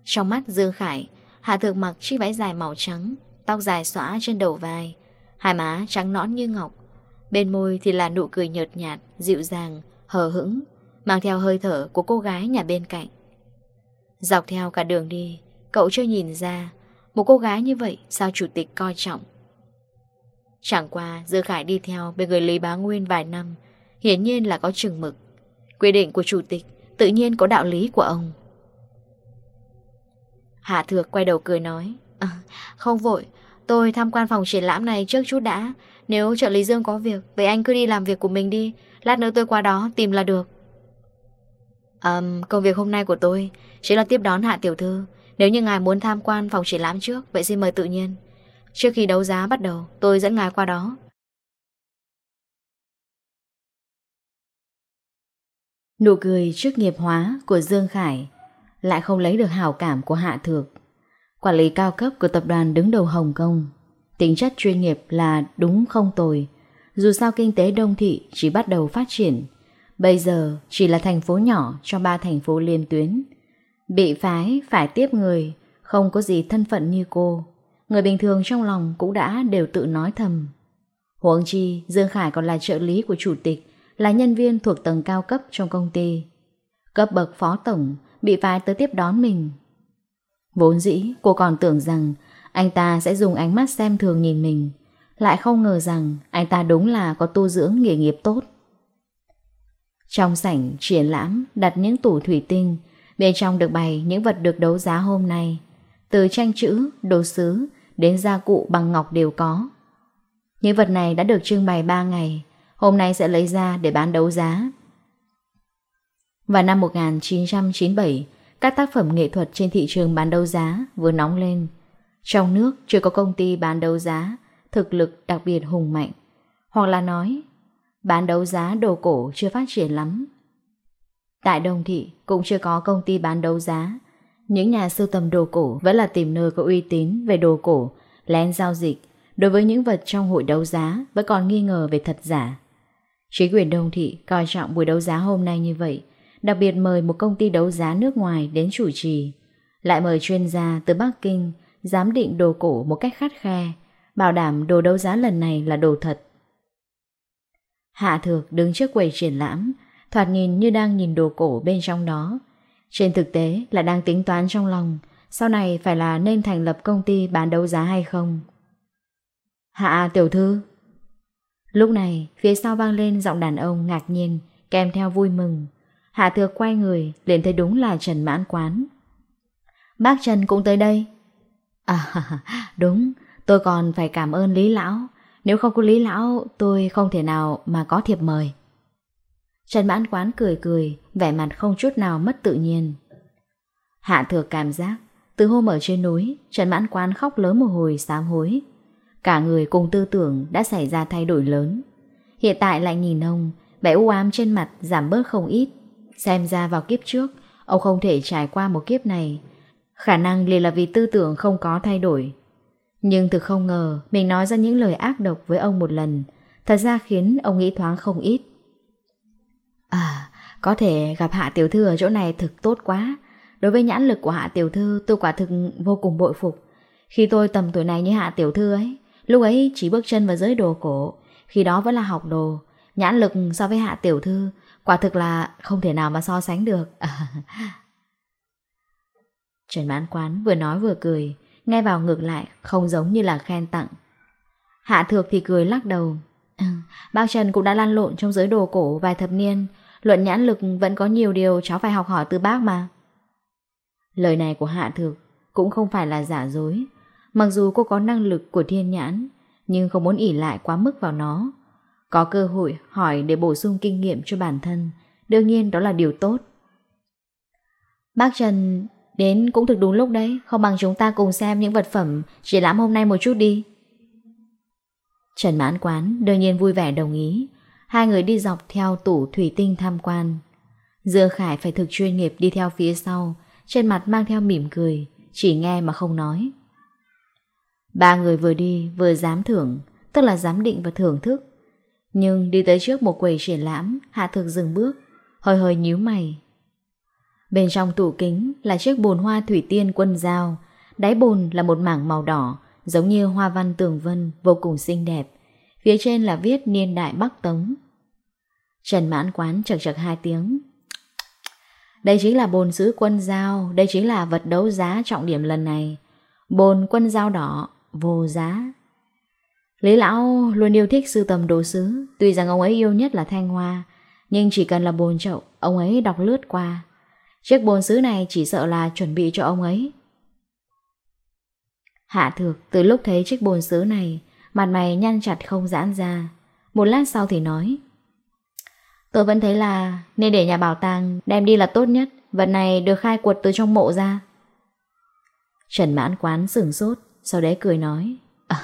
Trong mắt Dương Khải, Hạ Thược mặc chiếc váy dài màu trắng, tóc dài xõa trên đầu vai, hai má trắng nõn như ngọc. Bên môi thì là nụ cười nhợt nhạt, dịu dàng, hờ hững, mang theo hơi thở của cô gái nhà bên cạnh. Dọc theo cả đường đi, cậu chưa nhìn ra một cô gái như vậy sao chủ tịch coi trọng. Chẳng qua Dư Khải đi theo bên người Lý Bá Nguyên vài năm, hiển nhiên là có chừng mực. Quy định của chủ tịch tự nhiên có đạo lý của ông. Hạ Thược quay đầu cười nói, ờ, không vội, tôi tham quan phòng triển lãm này trước chút đã, nếu trợ lý Dương có việc, vậy anh cứ đi làm việc của mình đi, Lát nữa tôi qua đó tìm là được um, Công việc hôm nay của tôi Chính là tiếp đón hạ tiểu thư Nếu như ngài muốn tham quan phòng triển lãm trước Vậy xin mời tự nhiên Trước khi đấu giá bắt đầu tôi dẫn ngài qua đó Nụ cười trước nghiệp hóa của Dương Khải lại không lấy được hảo cảm của Hạ Thược. Quản lý cao cấp của tập đoàn đứng đầu Hồng Kông. Tính chất chuyên nghiệp là đúng không tồi, dù sao kinh tế đông thị chỉ bắt đầu phát triển. Bây giờ chỉ là thành phố nhỏ cho ba thành phố liên tuyến. Bị phái phải tiếp người, Không có gì thân phận như cô. Người bình thường trong lòng cũng đã đều tự nói thầm. Huống chi, Dương Khải còn là trợ lý của chủ tịch, Là nhân viên thuộc tầng cao cấp trong công ty. Cấp bậc phó tổng, Bị phái tới tiếp đón mình. Vốn dĩ, cô còn tưởng rằng Anh ta sẽ dùng ánh mắt xem thường nhìn mình. Lại không ngờ rằng anh ta đúng là có tu dưỡng nghề nghiệp tốt. Trong sảnh triển lãm đặt những tủ thủy tinh, bên trong được bày những vật được đấu giá hôm nay. Từ tranh chữ, đồ sứ đến gia cụ bằng ngọc đều có. Những vật này đã được trưng bày 3 ngày, hôm nay sẽ lấy ra để bán đấu giá. Vào năm 1997, các tác phẩm nghệ thuật trên thị trường bán đấu giá vừa nóng lên. Trong nước chưa có công ty bán đấu giá thực lực đặc biệt hùng mạnh. Hoặc là nói, bán đấu giá đồ cổ chưa phát triển lắm. Tại Đông Thị cũng chưa có công ty bán đấu giá. Những nhà sưu tầm đồ cổ vẫn là tìm nơi có uy tín về đồ cổ, lén giao dịch. Đối với những vật trong hội đấu giá vẫn còn nghi ngờ về thật giả. Chính quyền Đông Thị coi trọng buổi đấu giá hôm nay như vậy, đặc biệt mời một công ty đấu giá nước ngoài đến chủ trì. Lại mời chuyên gia từ Bắc Kinh giám định đồ cổ một cách khắt khe bảo đảm đồ đấu giá lần này là đồ thật. Hạ Thược đứng trước quầy triển lãm, thoạt nhìn như đang nhìn đồ cổ bên trong đó. Trên thực tế là đang tính toán trong lòng, sau này phải là nên thành lập công ty bán đấu giá hay không. Hạ tiểu thư. Lúc này, phía sau vang lên giọng đàn ông ngạc nhiên, kèm theo vui mừng. Hạ Thược quay người, liền thấy đúng là Trần Mãn Quán. Bác Trần cũng tới đây. À, đúng, Tôi còn phải cảm ơn Lý Lão, nếu không có Lý Lão tôi không thể nào mà có thiệp mời. Trần Mãn Quán cười cười, vẻ mặt không chút nào mất tự nhiên. Hạ thừa cảm giác, từ hôm ở trên núi, Trần Mãn Quán khóc lớn một hồi sám hối. Cả người cùng tư tưởng đã xảy ra thay đổi lớn. Hiện tại lại nhìn ông, vẻ u ám trên mặt giảm bớt không ít. Xem ra vào kiếp trước, ông không thể trải qua một kiếp này. Khả năng liền là vì tư tưởng không có thay đổi, nhưng thực không ngờ mình nói ra những lời ác độc với ông một lần, thật ra khiến ông nghĩ thoáng không ít. À, có thể gặp Hạ Tiểu Thư ở chỗ này thực tốt quá. Đối với nhãn lực của Hạ Tiểu Thư tôi quả thực vô cùng bội phục. Khi tôi tầm tuổi này như Hạ Tiểu Thư ấy, lúc ấy chỉ bước chân vào giới đồ cổ, khi đó vẫn là học đồ. Nhãn lực so với Hạ Tiểu Thư quả thực là không thể nào mà so sánh được. Trần Mãn Quán vừa nói vừa cười, nghe vào ngược lại, không giống như là khen tặng. Hạ thược thì cười lắc đầu. Ừ, bao Trần cũng đã lan lộn trong giới đồ cổ vài thập niên, luận nhãn lực vẫn có nhiều điều cháu phải học hỏi từ bác mà. Lời này của Hạ Thược cũng không phải là giả dối, mặc dù cô có năng lực của thiên nhãn, nhưng không muốn ỉ lại quá mức vào nó. Có cơ hội hỏi để bổ sung kinh nghiệm cho bản thân, đương nhiên đó là điều tốt. Bác Trần Đến cũng thực đúng lúc đấy, Không bằng chúng ta cùng xem những vật phẩm Chỉ lãm hôm nay một chút đi. Trần mãn quán đương nhiên vui vẻ đồng ý. Hai người đi dọc theo tủ thủy tinh tham quan. Dưa Khải phải thực chuyên nghiệp đi theo phía sau, Trên mặt mang theo mỉm cười, Chỉ nghe mà không nói. Ba người vừa đi, vừa dám thưởng, Tức là dám định và thưởng thức. Nhưng đi tới trước một quầy triển lãm, Hạ thực dừng bước, Hơi hơi nhíu mày Bên trong tủ kính là chiếc bồn hoa thủy tiên quân dao. Đáy bồn là một mảng màu đỏ, giống như hoa văn tường vân, vô cùng xinh đẹp. Phía trên là viết niên đại Bắc Tống. Trần mãn quán chật chật hai tiếng. Đây chính là bồn sứ quân dao, đây chính là vật đấu giá trọng điểm lần này. Bồn quân dao đỏ, vô giá. Lý Lão luôn yêu thích sưu tầm đồ sứ, tuy rằng ông ấy yêu nhất là thanh hoa, nhưng chỉ cần là bồn chậu, ông ấy đọc lướt qua Chiếc bồn xứ này chỉ sợ là chuẩn bị cho ông ấy. Hạ thược từ lúc thấy chiếc bồn xứ này, mặt mày nhăn chặt không giãn ra. Một lát sau thì nói. Tôi vẫn thấy là nên để nhà bảo tàng đem đi là tốt nhất. Vật này được khai quật từ trong mộ ra. Trần mãn quán sửng sốt, sau đấy cười nói. Ờ,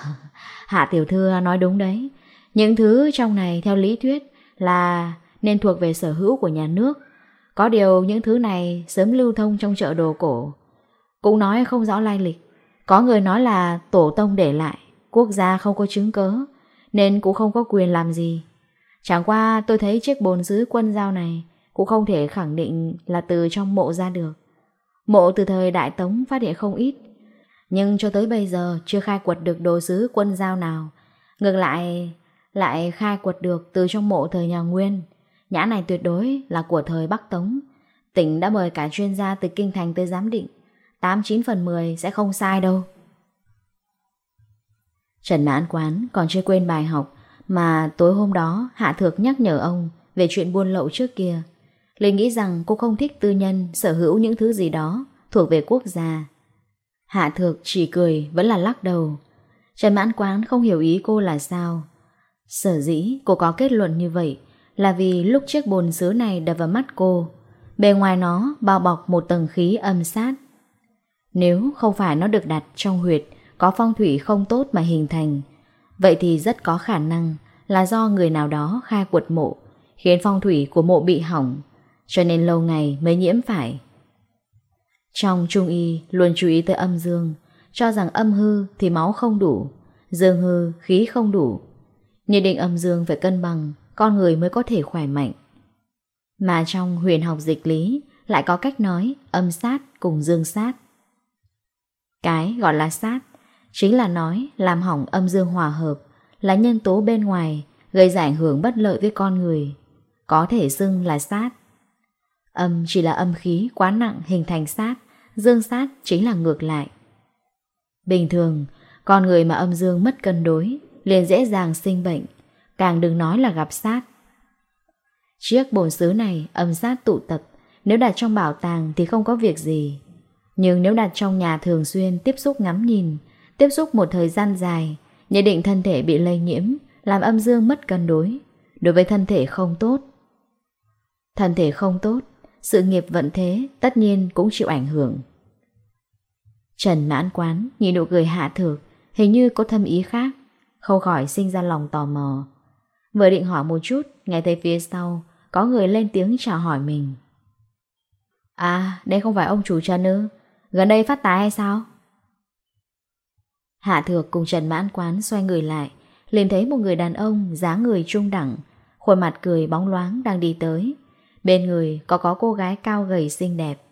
Hạ tiểu thư nói đúng đấy. Những thứ trong này theo lý thuyết là nên thuộc về sở hữu của nhà nước có điều những thứ này sớm lưu thông trong chợ đồ cổ. Cũng nói không rõ lai lịch. Có người nói là tổ tông để lại, quốc gia không có chứng cớ, nên cũng không có quyền làm gì. Chẳng qua tôi thấy chiếc bồn giữ quân dao này cũng không thể khẳng định là từ trong mộ ra được. Mộ từ thời Đại Tống phát hiện không ít, nhưng cho tới bây giờ chưa khai quật được đồ sứ quân dao nào. Ngược lại, lại khai quật được từ trong mộ thời nhà Nguyên. Nhã này tuyệt đối là của thời Bắc Tống. Tỉnh đã mời cả chuyên gia từ Kinh Thành tới giám định. 89 phần 10 sẽ không sai đâu. Trần Mãn Quán còn chưa quên bài học, mà tối hôm đó Hạ Thược nhắc nhở ông về chuyện buôn lậu trước kia. Linh nghĩ rằng cô không thích tư nhân, sở hữu những thứ gì đó thuộc về quốc gia. Hạ Thược chỉ cười, vẫn là lắc đầu. Trần Mãn Quán không hiểu ý cô là sao. Sở dĩ cô có kết luận như vậy là vì lúc chiếc bồn dứa này đập vào mắt cô, bề ngoài nó bao bọc một tầng khí âm sát. Nếu không phải nó được đặt trong huyệt có phong thủy không tốt mà hình thành, vậy thì rất có khả năng là do người nào đó khai quật mộ, khiến phong thủy của mộ bị hỏng, cho nên lâu ngày mới nhiễm phải. Trong trung y luôn chú ý tới âm dương, cho rằng âm hư thì máu không đủ, dương hư khí không đủ. nhiệt định âm dương phải cân bằng con người mới có thể khỏe mạnh. Mà trong huyền học dịch lý lại có cách nói âm sát cùng dương sát. Cái gọi là sát chính là nói làm hỏng âm dương hòa hợp là nhân tố bên ngoài gây ra ảnh hưởng bất lợi với con người, có thể xưng là sát. Âm chỉ là âm khí quá nặng hình thành sát, dương sát chính là ngược lại. Bình thường, con người mà âm dương mất cân đối liền dễ dàng sinh bệnh, Càng đừng nói là gặp sát. Chiếc bồn xứ này âm sát tụ tập. Nếu đặt trong bảo tàng thì không có việc gì. Nhưng nếu đặt trong nhà thường xuyên Tiếp xúc ngắm nhìn, Tiếp xúc một thời gian dài Nhận định thân thể bị lây nhiễm, Làm âm dương mất cân đối. Đối với thân thể không tốt, Thân thể không tốt, Sự nghiệp vận thế, tất nhiên cũng chịu ảnh hưởng. Trần mãn quán, Nhìn nụ cười hạ thược, Hình như có thâm ý khác, Không khỏi sinh ra lòng tò mò. Vừa định hỏi một chút, nghe thấy phía sau, có người lên tiếng chào hỏi mình. À, đây không phải ông chủ Trần ư? Gần đây phát tài hay sao? Hạ Thược cùng Trần Mãn Quán xoay người lại, liền thấy một người đàn ông dáng người trung đẳng, khuôn mặt cười bóng loáng đang đi tới. Bên người có có cô gái cao gầy xinh đẹp.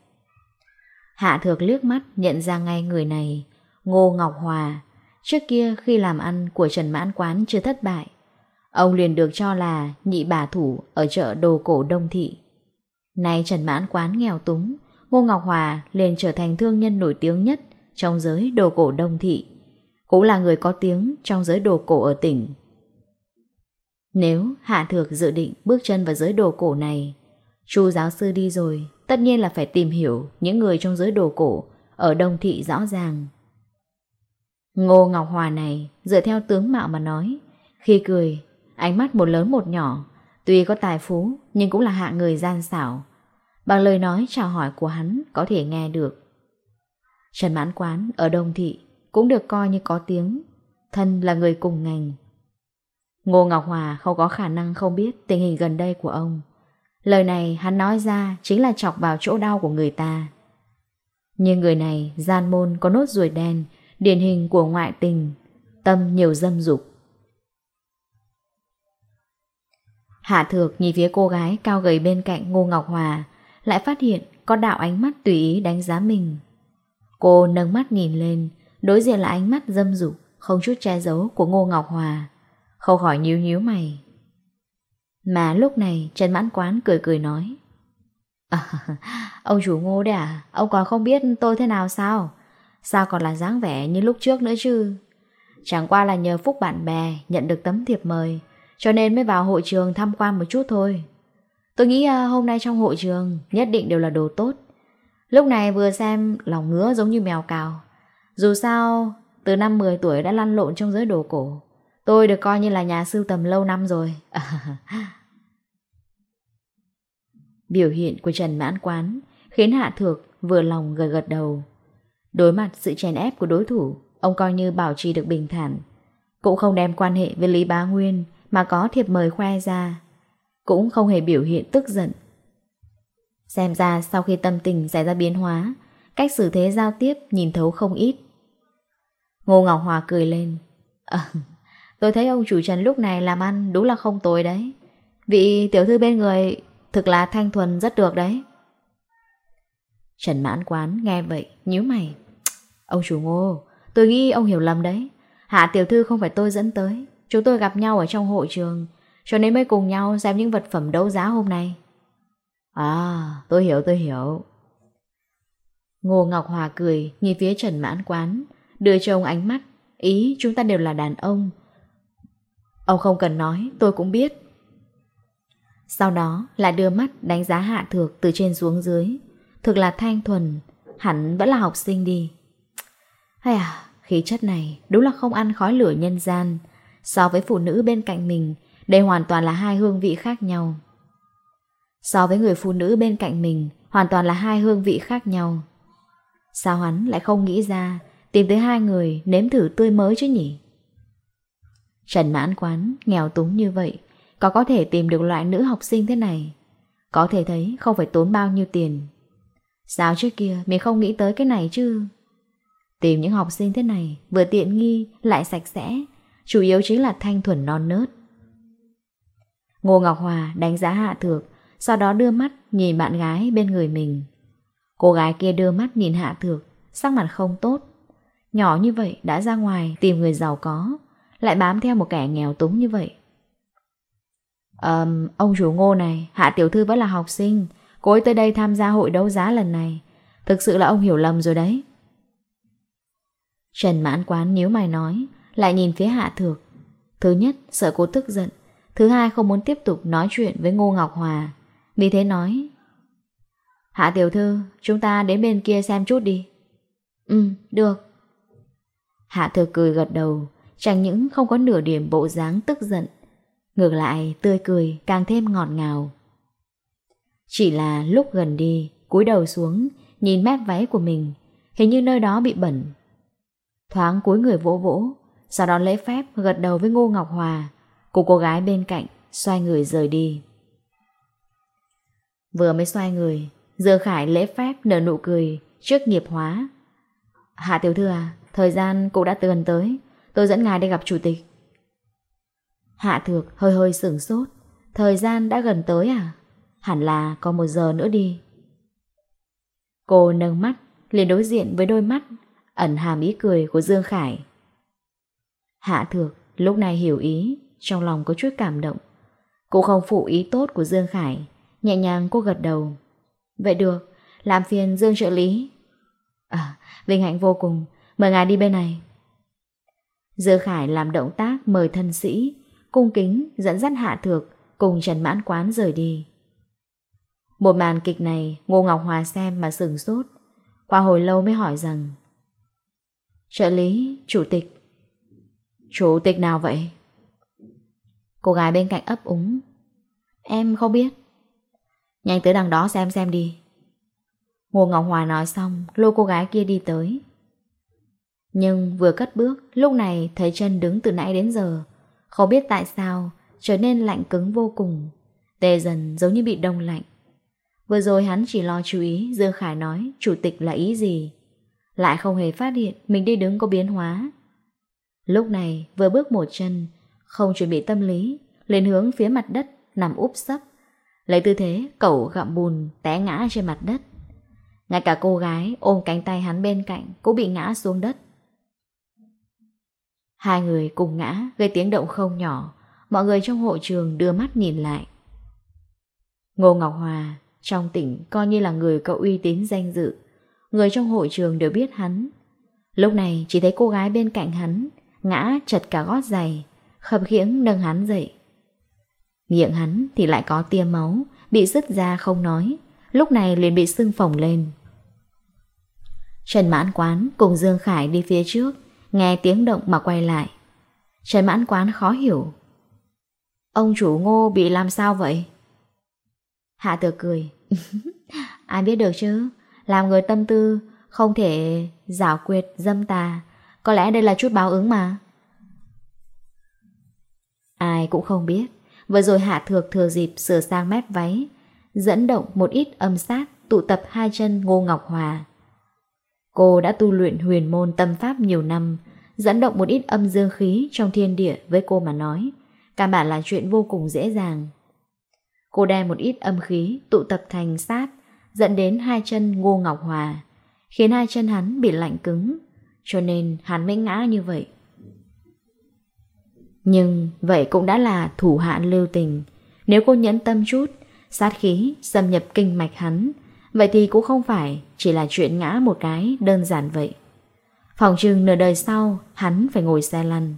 Hạ Thược liếc mắt nhận ra ngay người này, Ngô Ngọc Hòa, trước kia khi làm ăn của Trần Mãn Quán chưa thất bại, Ông liền được cho là nhị bà thủ ở chợ đồ cổ Đông Thị. Nay Trần Mãn quán nghèo túng, Ngô Ngọc Hòa liền trở thành thương nhân nổi tiếng nhất trong giới đồ cổ Đông Thị. Cũng là người có tiếng trong giới đồ cổ ở tỉnh. Nếu Hạ Thược dự định bước chân vào giới đồ cổ này, chu giáo sư đi rồi, tất nhiên là phải tìm hiểu những người trong giới đồ cổ ở Đông Thị rõ ràng. Ngô Ngọc Hòa này, dựa theo tướng mạo mà nói, khi cười Ánh mắt một lớn một nhỏ. Tuy có tài phú, nhưng cũng là hạng người gian xảo. Bằng lời nói, chào hỏi của hắn Có thể nghe được. Trần Mãn Quán ở Đông Thị Cũng được coi như có tiếng. Thân là người cùng ngành. Ngô Ngọc Hòa không có khả năng không biết Tình hình gần đây của ông. Lời này hắn nói ra Chính là chọc vào chỗ đau của người ta. Nhưng người này, gian môn có nốt ruồi đen, Điển hình của ngoại tình, Tâm nhiều dâm dục. Hạ Thược nhìn phía cô gái cao gầy bên cạnh Ngô Ngọc Hòa, lại phát hiện có đạo ánh mắt tùy ý đánh giá mình. Cô nâng mắt nhìn lên, đối diện là ánh mắt dâm dục, không chút che giấu của Ngô Ngọc Hòa. Không khỏi nhíu nhíu mày. Mà lúc này Trần Mãn Quán cười cười nói. À, ông chủ ngô đấy à, ông còn không biết tôi thế nào sao? Sao còn là dáng vẻ như lúc trước nữa chứ? Chẳng qua là nhờ phúc bạn bè nhận được tấm thiệp mời, cho nên mới vào hội trường tham quan một chút thôi. Tôi nghĩ à, hôm nay trong hội trường nhất định đều là đồ tốt. Lúc này vừa xem lòng ngứa giống như mèo cào. Dù sao, từ năm 10 tuổi đã lăn lộn trong giới đồ cổ. Tôi được coi như là nhà sưu tầm lâu năm rồi. Biểu hiện của Trần Mãn Quán khiến Hạ Thược vừa lòng gật gật đầu. Đối mặt sự chèn ép của đối thủ, ông coi như bảo trì được bình thản. Cũng không đem quan hệ với Lý Bá Nguyên mà có thiệp mời khoe ra, cũng không hề biểu hiện tức giận. Xem ra sau khi tâm tình xảy ra biến hóa, cách xử thế giao tiếp nhìn thấu không ít. Ngô Ngọc Hòa cười lên. À, tôi thấy ông chủ Trần lúc này làm ăn đúng là không tồi đấy. Vị tiểu thư bên người thực là thanh thuần rất được đấy. Trần mãn quán nghe vậy, nhíu mày. Ông chủ ngô, tôi nghĩ ông hiểu lầm đấy. Hạ tiểu thư không phải tôi dẫn tới. Chúng tôi gặp nhau ở trong hội trường, Cho nên mới cùng nhau xem những vật phẩm đấu giá hôm nay. À tôi hiểu tôi hiểu. Ngô Ngọc Hòa cười, Nhìn phía Trần Mãn Quán, Đưa cho ông ánh mắt. Ý, chúng ta đều là đàn ông. Ông không cần nói, tôi cũng biết. Sau đó là đưa mắt đánh giá hạ thược từ trên xuống dưới. Thực là thanh thuần, Hẳn vẫn là học sinh đi. Hay à Khí chất này đúng là không ăn khói lửa nhân gian so với phụ nữ bên cạnh mình, đây hoàn toàn là hai hương vị khác nhau. So với người phụ nữ bên cạnh mình, hoàn toàn là hai hương vị khác nhau. Sao hắn lại không nghĩ ra, tìm tới hai người nếm thử tươi mới chứ nhỉ? Trần mãn quán, nghèo túng như vậy, có có thể tìm được loại nữ học sinh thế này. Có thể thấy không phải tốn bao nhiêu tiền. Sao trước kia mình không nghĩ tới cái này chứ? Tìm những học sinh thế này, vừa tiện nghi, lại sạch sẽ, chủ yếu chính là thanh thuần non nớt. Ngô Ngọc Hòa đánh giá Hạ Thược, sau đó đưa mắt nhìn bạn gái bên người mình. Cô gái kia đưa mắt nhìn Hạ Thược, sắc mặt không tốt. Nhỏ như vậy đã ra ngoài tìm người giàu có, lại bám theo một kẻ nghèo túng như vậy. Um, ông chủ ngô này, Hạ Tiểu Thư vẫn là học sinh, cô ấy tới đây tham gia hội đấu giá lần này. Thực sự là ông hiểu lầm rồi đấy. Trần Mãn Quán nếu mày nói, lại nhìn phía Hạ Thược. Thứ nhất, sợ cô tức giận. Thứ hai, không muốn tiếp tục nói chuyện với Ngô Ngọc Hòa. Vì thế nói, Hạ tiểu thư, chúng ta đến bên kia xem chút đi. Ừ, được. Hạ Thược cười gật đầu, chẳng những không có nửa điểm bộ dáng tức giận. Ngược lại, tươi cười càng thêm ngọt ngào. Chỉ là lúc gần đi, cúi đầu xuống, nhìn mép váy của mình, hình như nơi đó bị bẩn. Thoáng cúi người vỗ vỗ, sau đó lễ phép gật đầu với Ngô Ngọc Hòa. Cô cô gái bên cạnh Xoay người rời đi. Vừa mới xoay người Dưa Khải lễ phép nở nụ cười Trước nghiệp hóa. Hạ tiểu thư à Thời gian cô đã tường tới, Tôi dẫn ngài đi gặp chủ tịch. Hạ thược hơi hơi sửng sốt. Thời gian đã gần tới à? Hẳn là còn một giờ nữa đi. Cô nâng mắt, liền đối diện với đôi mắt ẩn hàm ý cười của Dương Khải. Hạ Thược lúc này hiểu ý, trong lòng có chút cảm động. Cô không phụ ý tốt của Dương Khải, nhẹ nhàng cô gật đầu. Vậy được, làm phiền Dương trợ lý. À, vinh hạnh vô cùng, mời ngài đi bên này. Dương Khải làm động tác mời thân sĩ, cung kính dẫn dắt Hạ Thược cùng Trần Mãn Quán rời đi. Một màn kịch này Ngô Ngọc Hòa xem mà sừng sốt Qua hồi lâu mới hỏi rằng Trợ lý, chủ tịch Chủ tịch nào vậy? Cô gái bên cạnh ấp úng. Em không biết. Nhanh tới đằng đó xem xem đi. Ngô Ngọc Hòa nói xong, lôi cô gái kia đi tới. Nhưng vừa cất bước, lúc này thấy chân đứng từ nãy đến giờ. Không biết tại sao, trở nên lạnh cứng vô cùng. Tê dần giống như bị đông lạnh. Vừa rồi hắn chỉ lo chú ý Dương Khải nói chủ tịch là ý gì Lại không hề phát hiện Mình đi đứng có biến hóa Lúc này, vừa bước một chân, Không chuẩn bị tâm lý lên hướng phía mặt đất nằm úp sấp. Lấy tư thế, cẩu gặm bùn, Té ngã trên mặt đất. Ngay cả cô gái ôm cánh tay hắn bên cạnh Cũng bị ngã xuống đất. Hai người cùng ngã, Gây tiếng động không nhỏ. Mọi người trong hội trường đưa mắt nhìn lại. Ngô Ngọc Hòa, Trong tỉnh coi như là người có uy tín danh dự. Người trong hội trường đều biết hắn. Lúc này, chỉ thấy cô gái bên cạnh hắn ngã chật cả gót giày, khập khiễng nâng hắn dậy. Miệng hắn thì lại có tia máu, bị rứt ra không nói, lúc này liền bị sưng phồng lên. Trần Mãn Quán cùng Dương Khải đi phía trước, nghe tiếng động mà quay lại. Trần Mãn Quán khó hiểu. Ông chủ ngô bị làm sao vậy? Hạ tử cười. Ai biết được chứ, làm người tâm tư, không thể giảo quyệt dâm tà, có lẽ đây là chút báo ứng mà. Ai cũng không biết. Vừa rồi Hạ Thược thừa dịp sửa sang mép váy, Dẫn động một ít âm sát, Tụ tập hai chân Ngô Ngọc Hòa. Cô đã tu luyện huyền môn tâm pháp nhiều năm, Dẫn động một ít âm dương khí Trong thiên địa với cô mà nói. Cả bản là chuyện vô cùng dễ dàng. Cô đem một ít âm khí Tụ tập thành sát, Dẫn đến hai chân Ngô Ngọc Hòa, Khiến hai chân hắn bị lạnh cứng cho nên hắn mới ngã như vậy. Nhưng vậy cũng đã là thủ hạ lưu tình. Nếu cô nhẫn tâm chút, sát khí xâm nhập kinh mạch hắn, vậy thì cũng không phải chỉ là chuyện ngã một cái đơn giản vậy. Phòng trưng nửa đời sau, hắn phải ngồi xe lăn.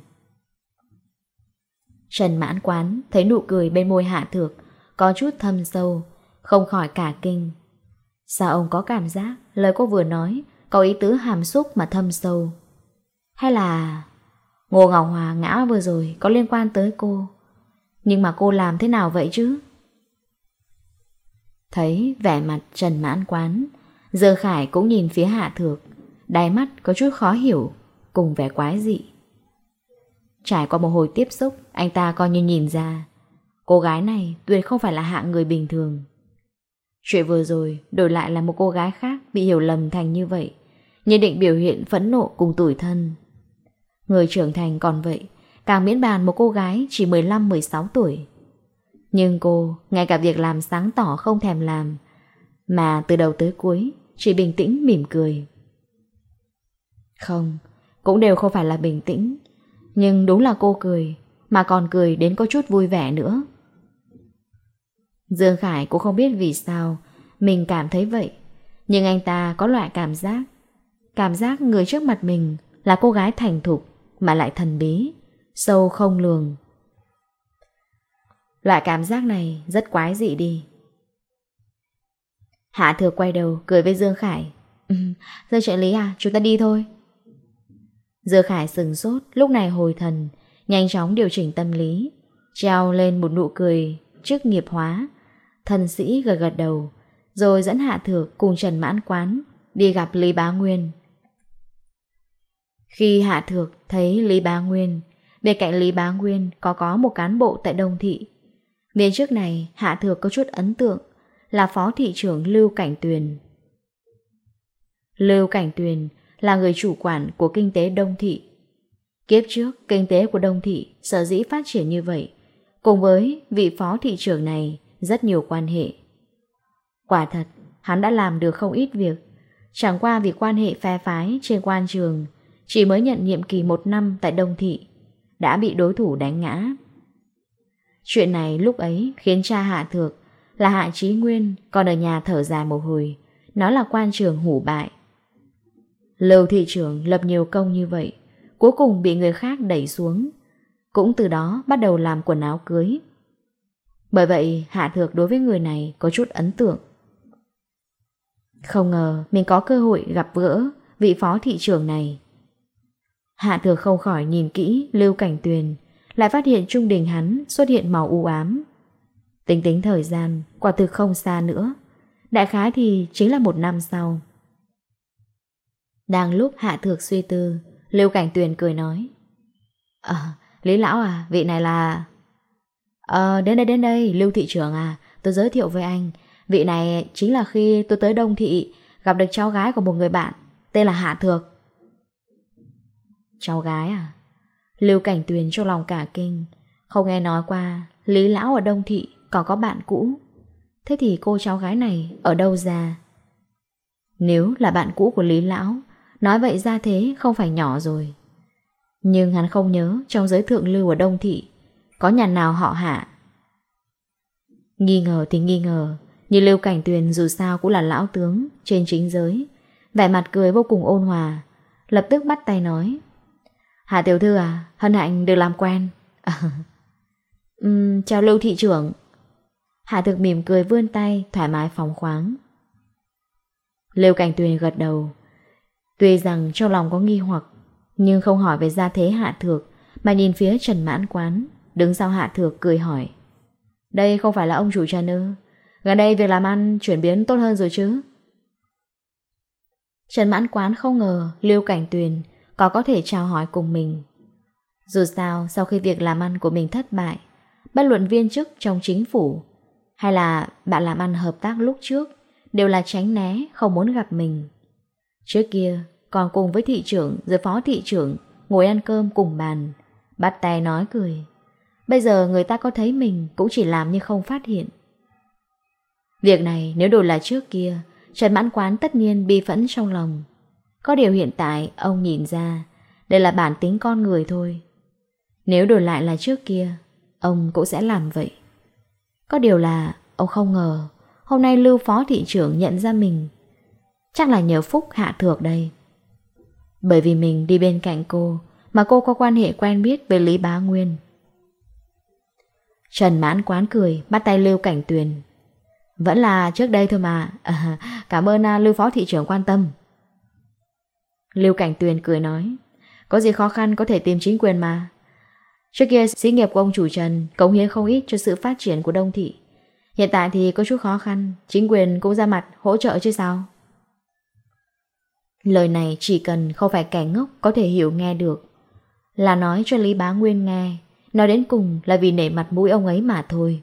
Trần mãn quán thấy nụ cười bên môi hạ thược, có chút thâm sâu, không khỏi cả kinh. Sao ông có cảm giác lời cô vừa nói có ý tứ hàm xúc mà thâm sâu. Hay là Ngô Ngọc Hòa ngã vừa rồi có liên quan tới cô. Nhưng mà cô làm thế nào vậy chứ? Thấy vẻ mặt Trần Mãn Quán, giờ Khải cũng nhìn phía Hạ Thược, đáy mắt có chút khó hiểu, cùng vẻ quái dị. Trải qua một hồi tiếp xúc, anh ta coi như nhìn ra, cô gái này tuyệt không phải là hạng người bình thường. Chuyện vừa rồi đổi lại là một cô gái khác bị hiểu lầm thành như vậy như định biểu hiện phẫn nộ cùng tủi thân. Người trưởng thành còn vậy, càng miễn bàn một cô gái chỉ 15-16 tuổi. Nhưng cô, ngay cả việc làm sáng tỏ không thèm làm, mà từ đầu tới cuối chỉ bình tĩnh mỉm cười. Không, cũng đều không phải là bình tĩnh, nhưng đúng là cô cười, mà còn cười đến có chút vui vẻ nữa. Dương Khải cũng không biết vì sao mình cảm thấy vậy, nhưng anh ta có loại cảm giác Cảm giác người trước mặt mình là cô gái thành thục mà lại thần bí, sâu không lường. Loại cảm giác này rất quái dị đi. Hạ thừa quay đầu cười với Dương Khải. Ừ, Dương trợ lý à, chúng ta đi thôi. Dương Khải sừng sốt, lúc này hồi thần, nhanh chóng điều chỉnh tâm lý, treo lên một nụ cười trước nghiệp hóa. Thần sĩ gật gật đầu, rồi dẫn Hạ Thược cùng Trần Mãn Quán đi gặp Lý Bá Nguyên. Khi Hạ Thược thấy Lý Bá Nguyên, bên cạnh Lý Bá Nguyên có có một cán bộ tại Đông Thị. Viên trước này Hạ Thược có chút ấn tượng là phó thị trưởng Lưu Cảnh Tuyền. Lưu Cảnh Tuyền là người chủ quản của kinh tế Đông Thị. Kiếp trước, kinh tế của Đông Thị sở dĩ phát triển như vậy, cùng với vị phó thị trưởng này rất nhiều quan hệ. Quả thật, hắn đã làm được không ít việc, chẳng qua vì quan hệ phe phái trên quan trường chỉ mới nhận nhiệm kỳ một năm tại Đông Thị, đã bị đối thủ đánh ngã. Chuyện này lúc ấy khiến cha Hạ Thược là Hạ Chí Nguyên còn ở nhà thở dài một hồi, nó là quan trường hủ bại. Lưu thị trưởng lập nhiều công như vậy, cuối cùng bị người khác đẩy xuống, cũng từ đó bắt đầu làm quần áo cưới. Bởi vậy Hạ Thược đối với người này có chút ấn tượng. Không ngờ mình có cơ hội gặp gỡ vị phó thị trưởng này. Hạ thừa không khỏi nhìn kỹ Lưu Cảnh Tuyền, lại phát hiện trung đình hắn xuất hiện màu u ám. Tính tính thời gian, quả thực không xa nữa. Đại khái thì chính là một năm sau. Đang lúc Hạ Thược suy tư, Lưu Cảnh Tuyền cười nói. Ờ, Lý Lão à, vị này là... Ờ, đến đây đến đây, Lưu Thị trưởng à, tôi giới thiệu với anh. Vị này chính là khi tôi tới Đông Thị, gặp được cháu gái của một người bạn, tên là Hạ Thược. Cháu gái à? Lưu Cảnh Tuyền trong lòng cả kinh. Không nghe nói qua, Lý Lão ở Đông Thị còn có bạn cũ. Thế thì cô cháu gái này ở đâu ra? Nếu là bạn cũ của Lý Lão, nói vậy ra thế không phải nhỏ rồi. Nhưng hắn không nhớ trong giới thượng lưu ở Đông Thị có nhà nào họ hạ. Nghi ngờ thì nghi ngờ, nhưng Lưu Cảnh Tuyền dù sao cũng là lão tướng trên chính giới, vẻ mặt cười vô cùng ôn hòa, lập tức bắt tay nói. Hà tiểu thư à, hân hạnh được làm quen. À, chào Lưu thị trưởng. Hạ thực mỉm cười vươn tay, thoải mái phóng khoáng. Lưu Cảnh Tuyền gật đầu. Tuy rằng trong lòng có nghi hoặc, nhưng không hỏi về gia thế Hạ Thược, mà nhìn phía Trần Mãn Quán, đứng sau Hạ Thược cười hỏi. Đây không phải là ông chủ Trần ư? Gần đây việc làm ăn chuyển biến tốt hơn rồi chứ? Trần Mãn Quán không ngờ Lưu Cảnh Tuyền có có thể chào hỏi cùng mình. Dù sao, sau khi việc làm ăn của mình thất bại, Bất luận viên chức trong chính phủ Hay là bạn làm ăn hợp tác lúc trước Đều là tránh né, không muốn gặp mình. Trước kia, còn cùng với thị trưởng Rồi phó thị trưởng, Ngồi ăn cơm cùng bàn, Bắt tay nói cười. Bây giờ người ta có thấy mình Cũng chỉ làm như không phát hiện. Việc này nếu đổi là trước kia, Trần Mãn Quán tất nhiên bi phẫn trong lòng. Có điều hiện tại ông nhìn ra Đây là bản tính con người thôi. Nếu đổi lại là trước kia Ông cũng sẽ làm vậy. Có điều là ông không ngờ Hôm nay Lưu Phó Thị trưởng nhận ra mình. Chắc là nhờ Phúc hạ thược đây. Bởi vì mình đi bên cạnh cô Mà cô có quan hệ quen biết với Lý Bá Nguyên. Trần mãn quán cười Bắt tay Lưu Cảnh Tuyền. Vẫn là trước đây thôi mà. À, Cảm ơn à, Lưu Phó Thị trưởng quan tâm. Lưu Cảnh Tuyền cười nói, Có gì khó khăn có thể tìm chính quyền mà. Trước kia sĩ nghiệp của ông chủ Trần Cống hiến không ít cho sự phát triển của Đông Thị. Hiện tại thì có chút khó khăn, Chính quyền cũng ra mặt hỗ trợ chứ sao? Lời này chỉ cần không phải kẻ ngốc Có thể hiểu nghe được. Là nói cho Lý Bá Nguyên nghe, Nói đến cùng là vì nể mặt mũi ông ấy mà thôi.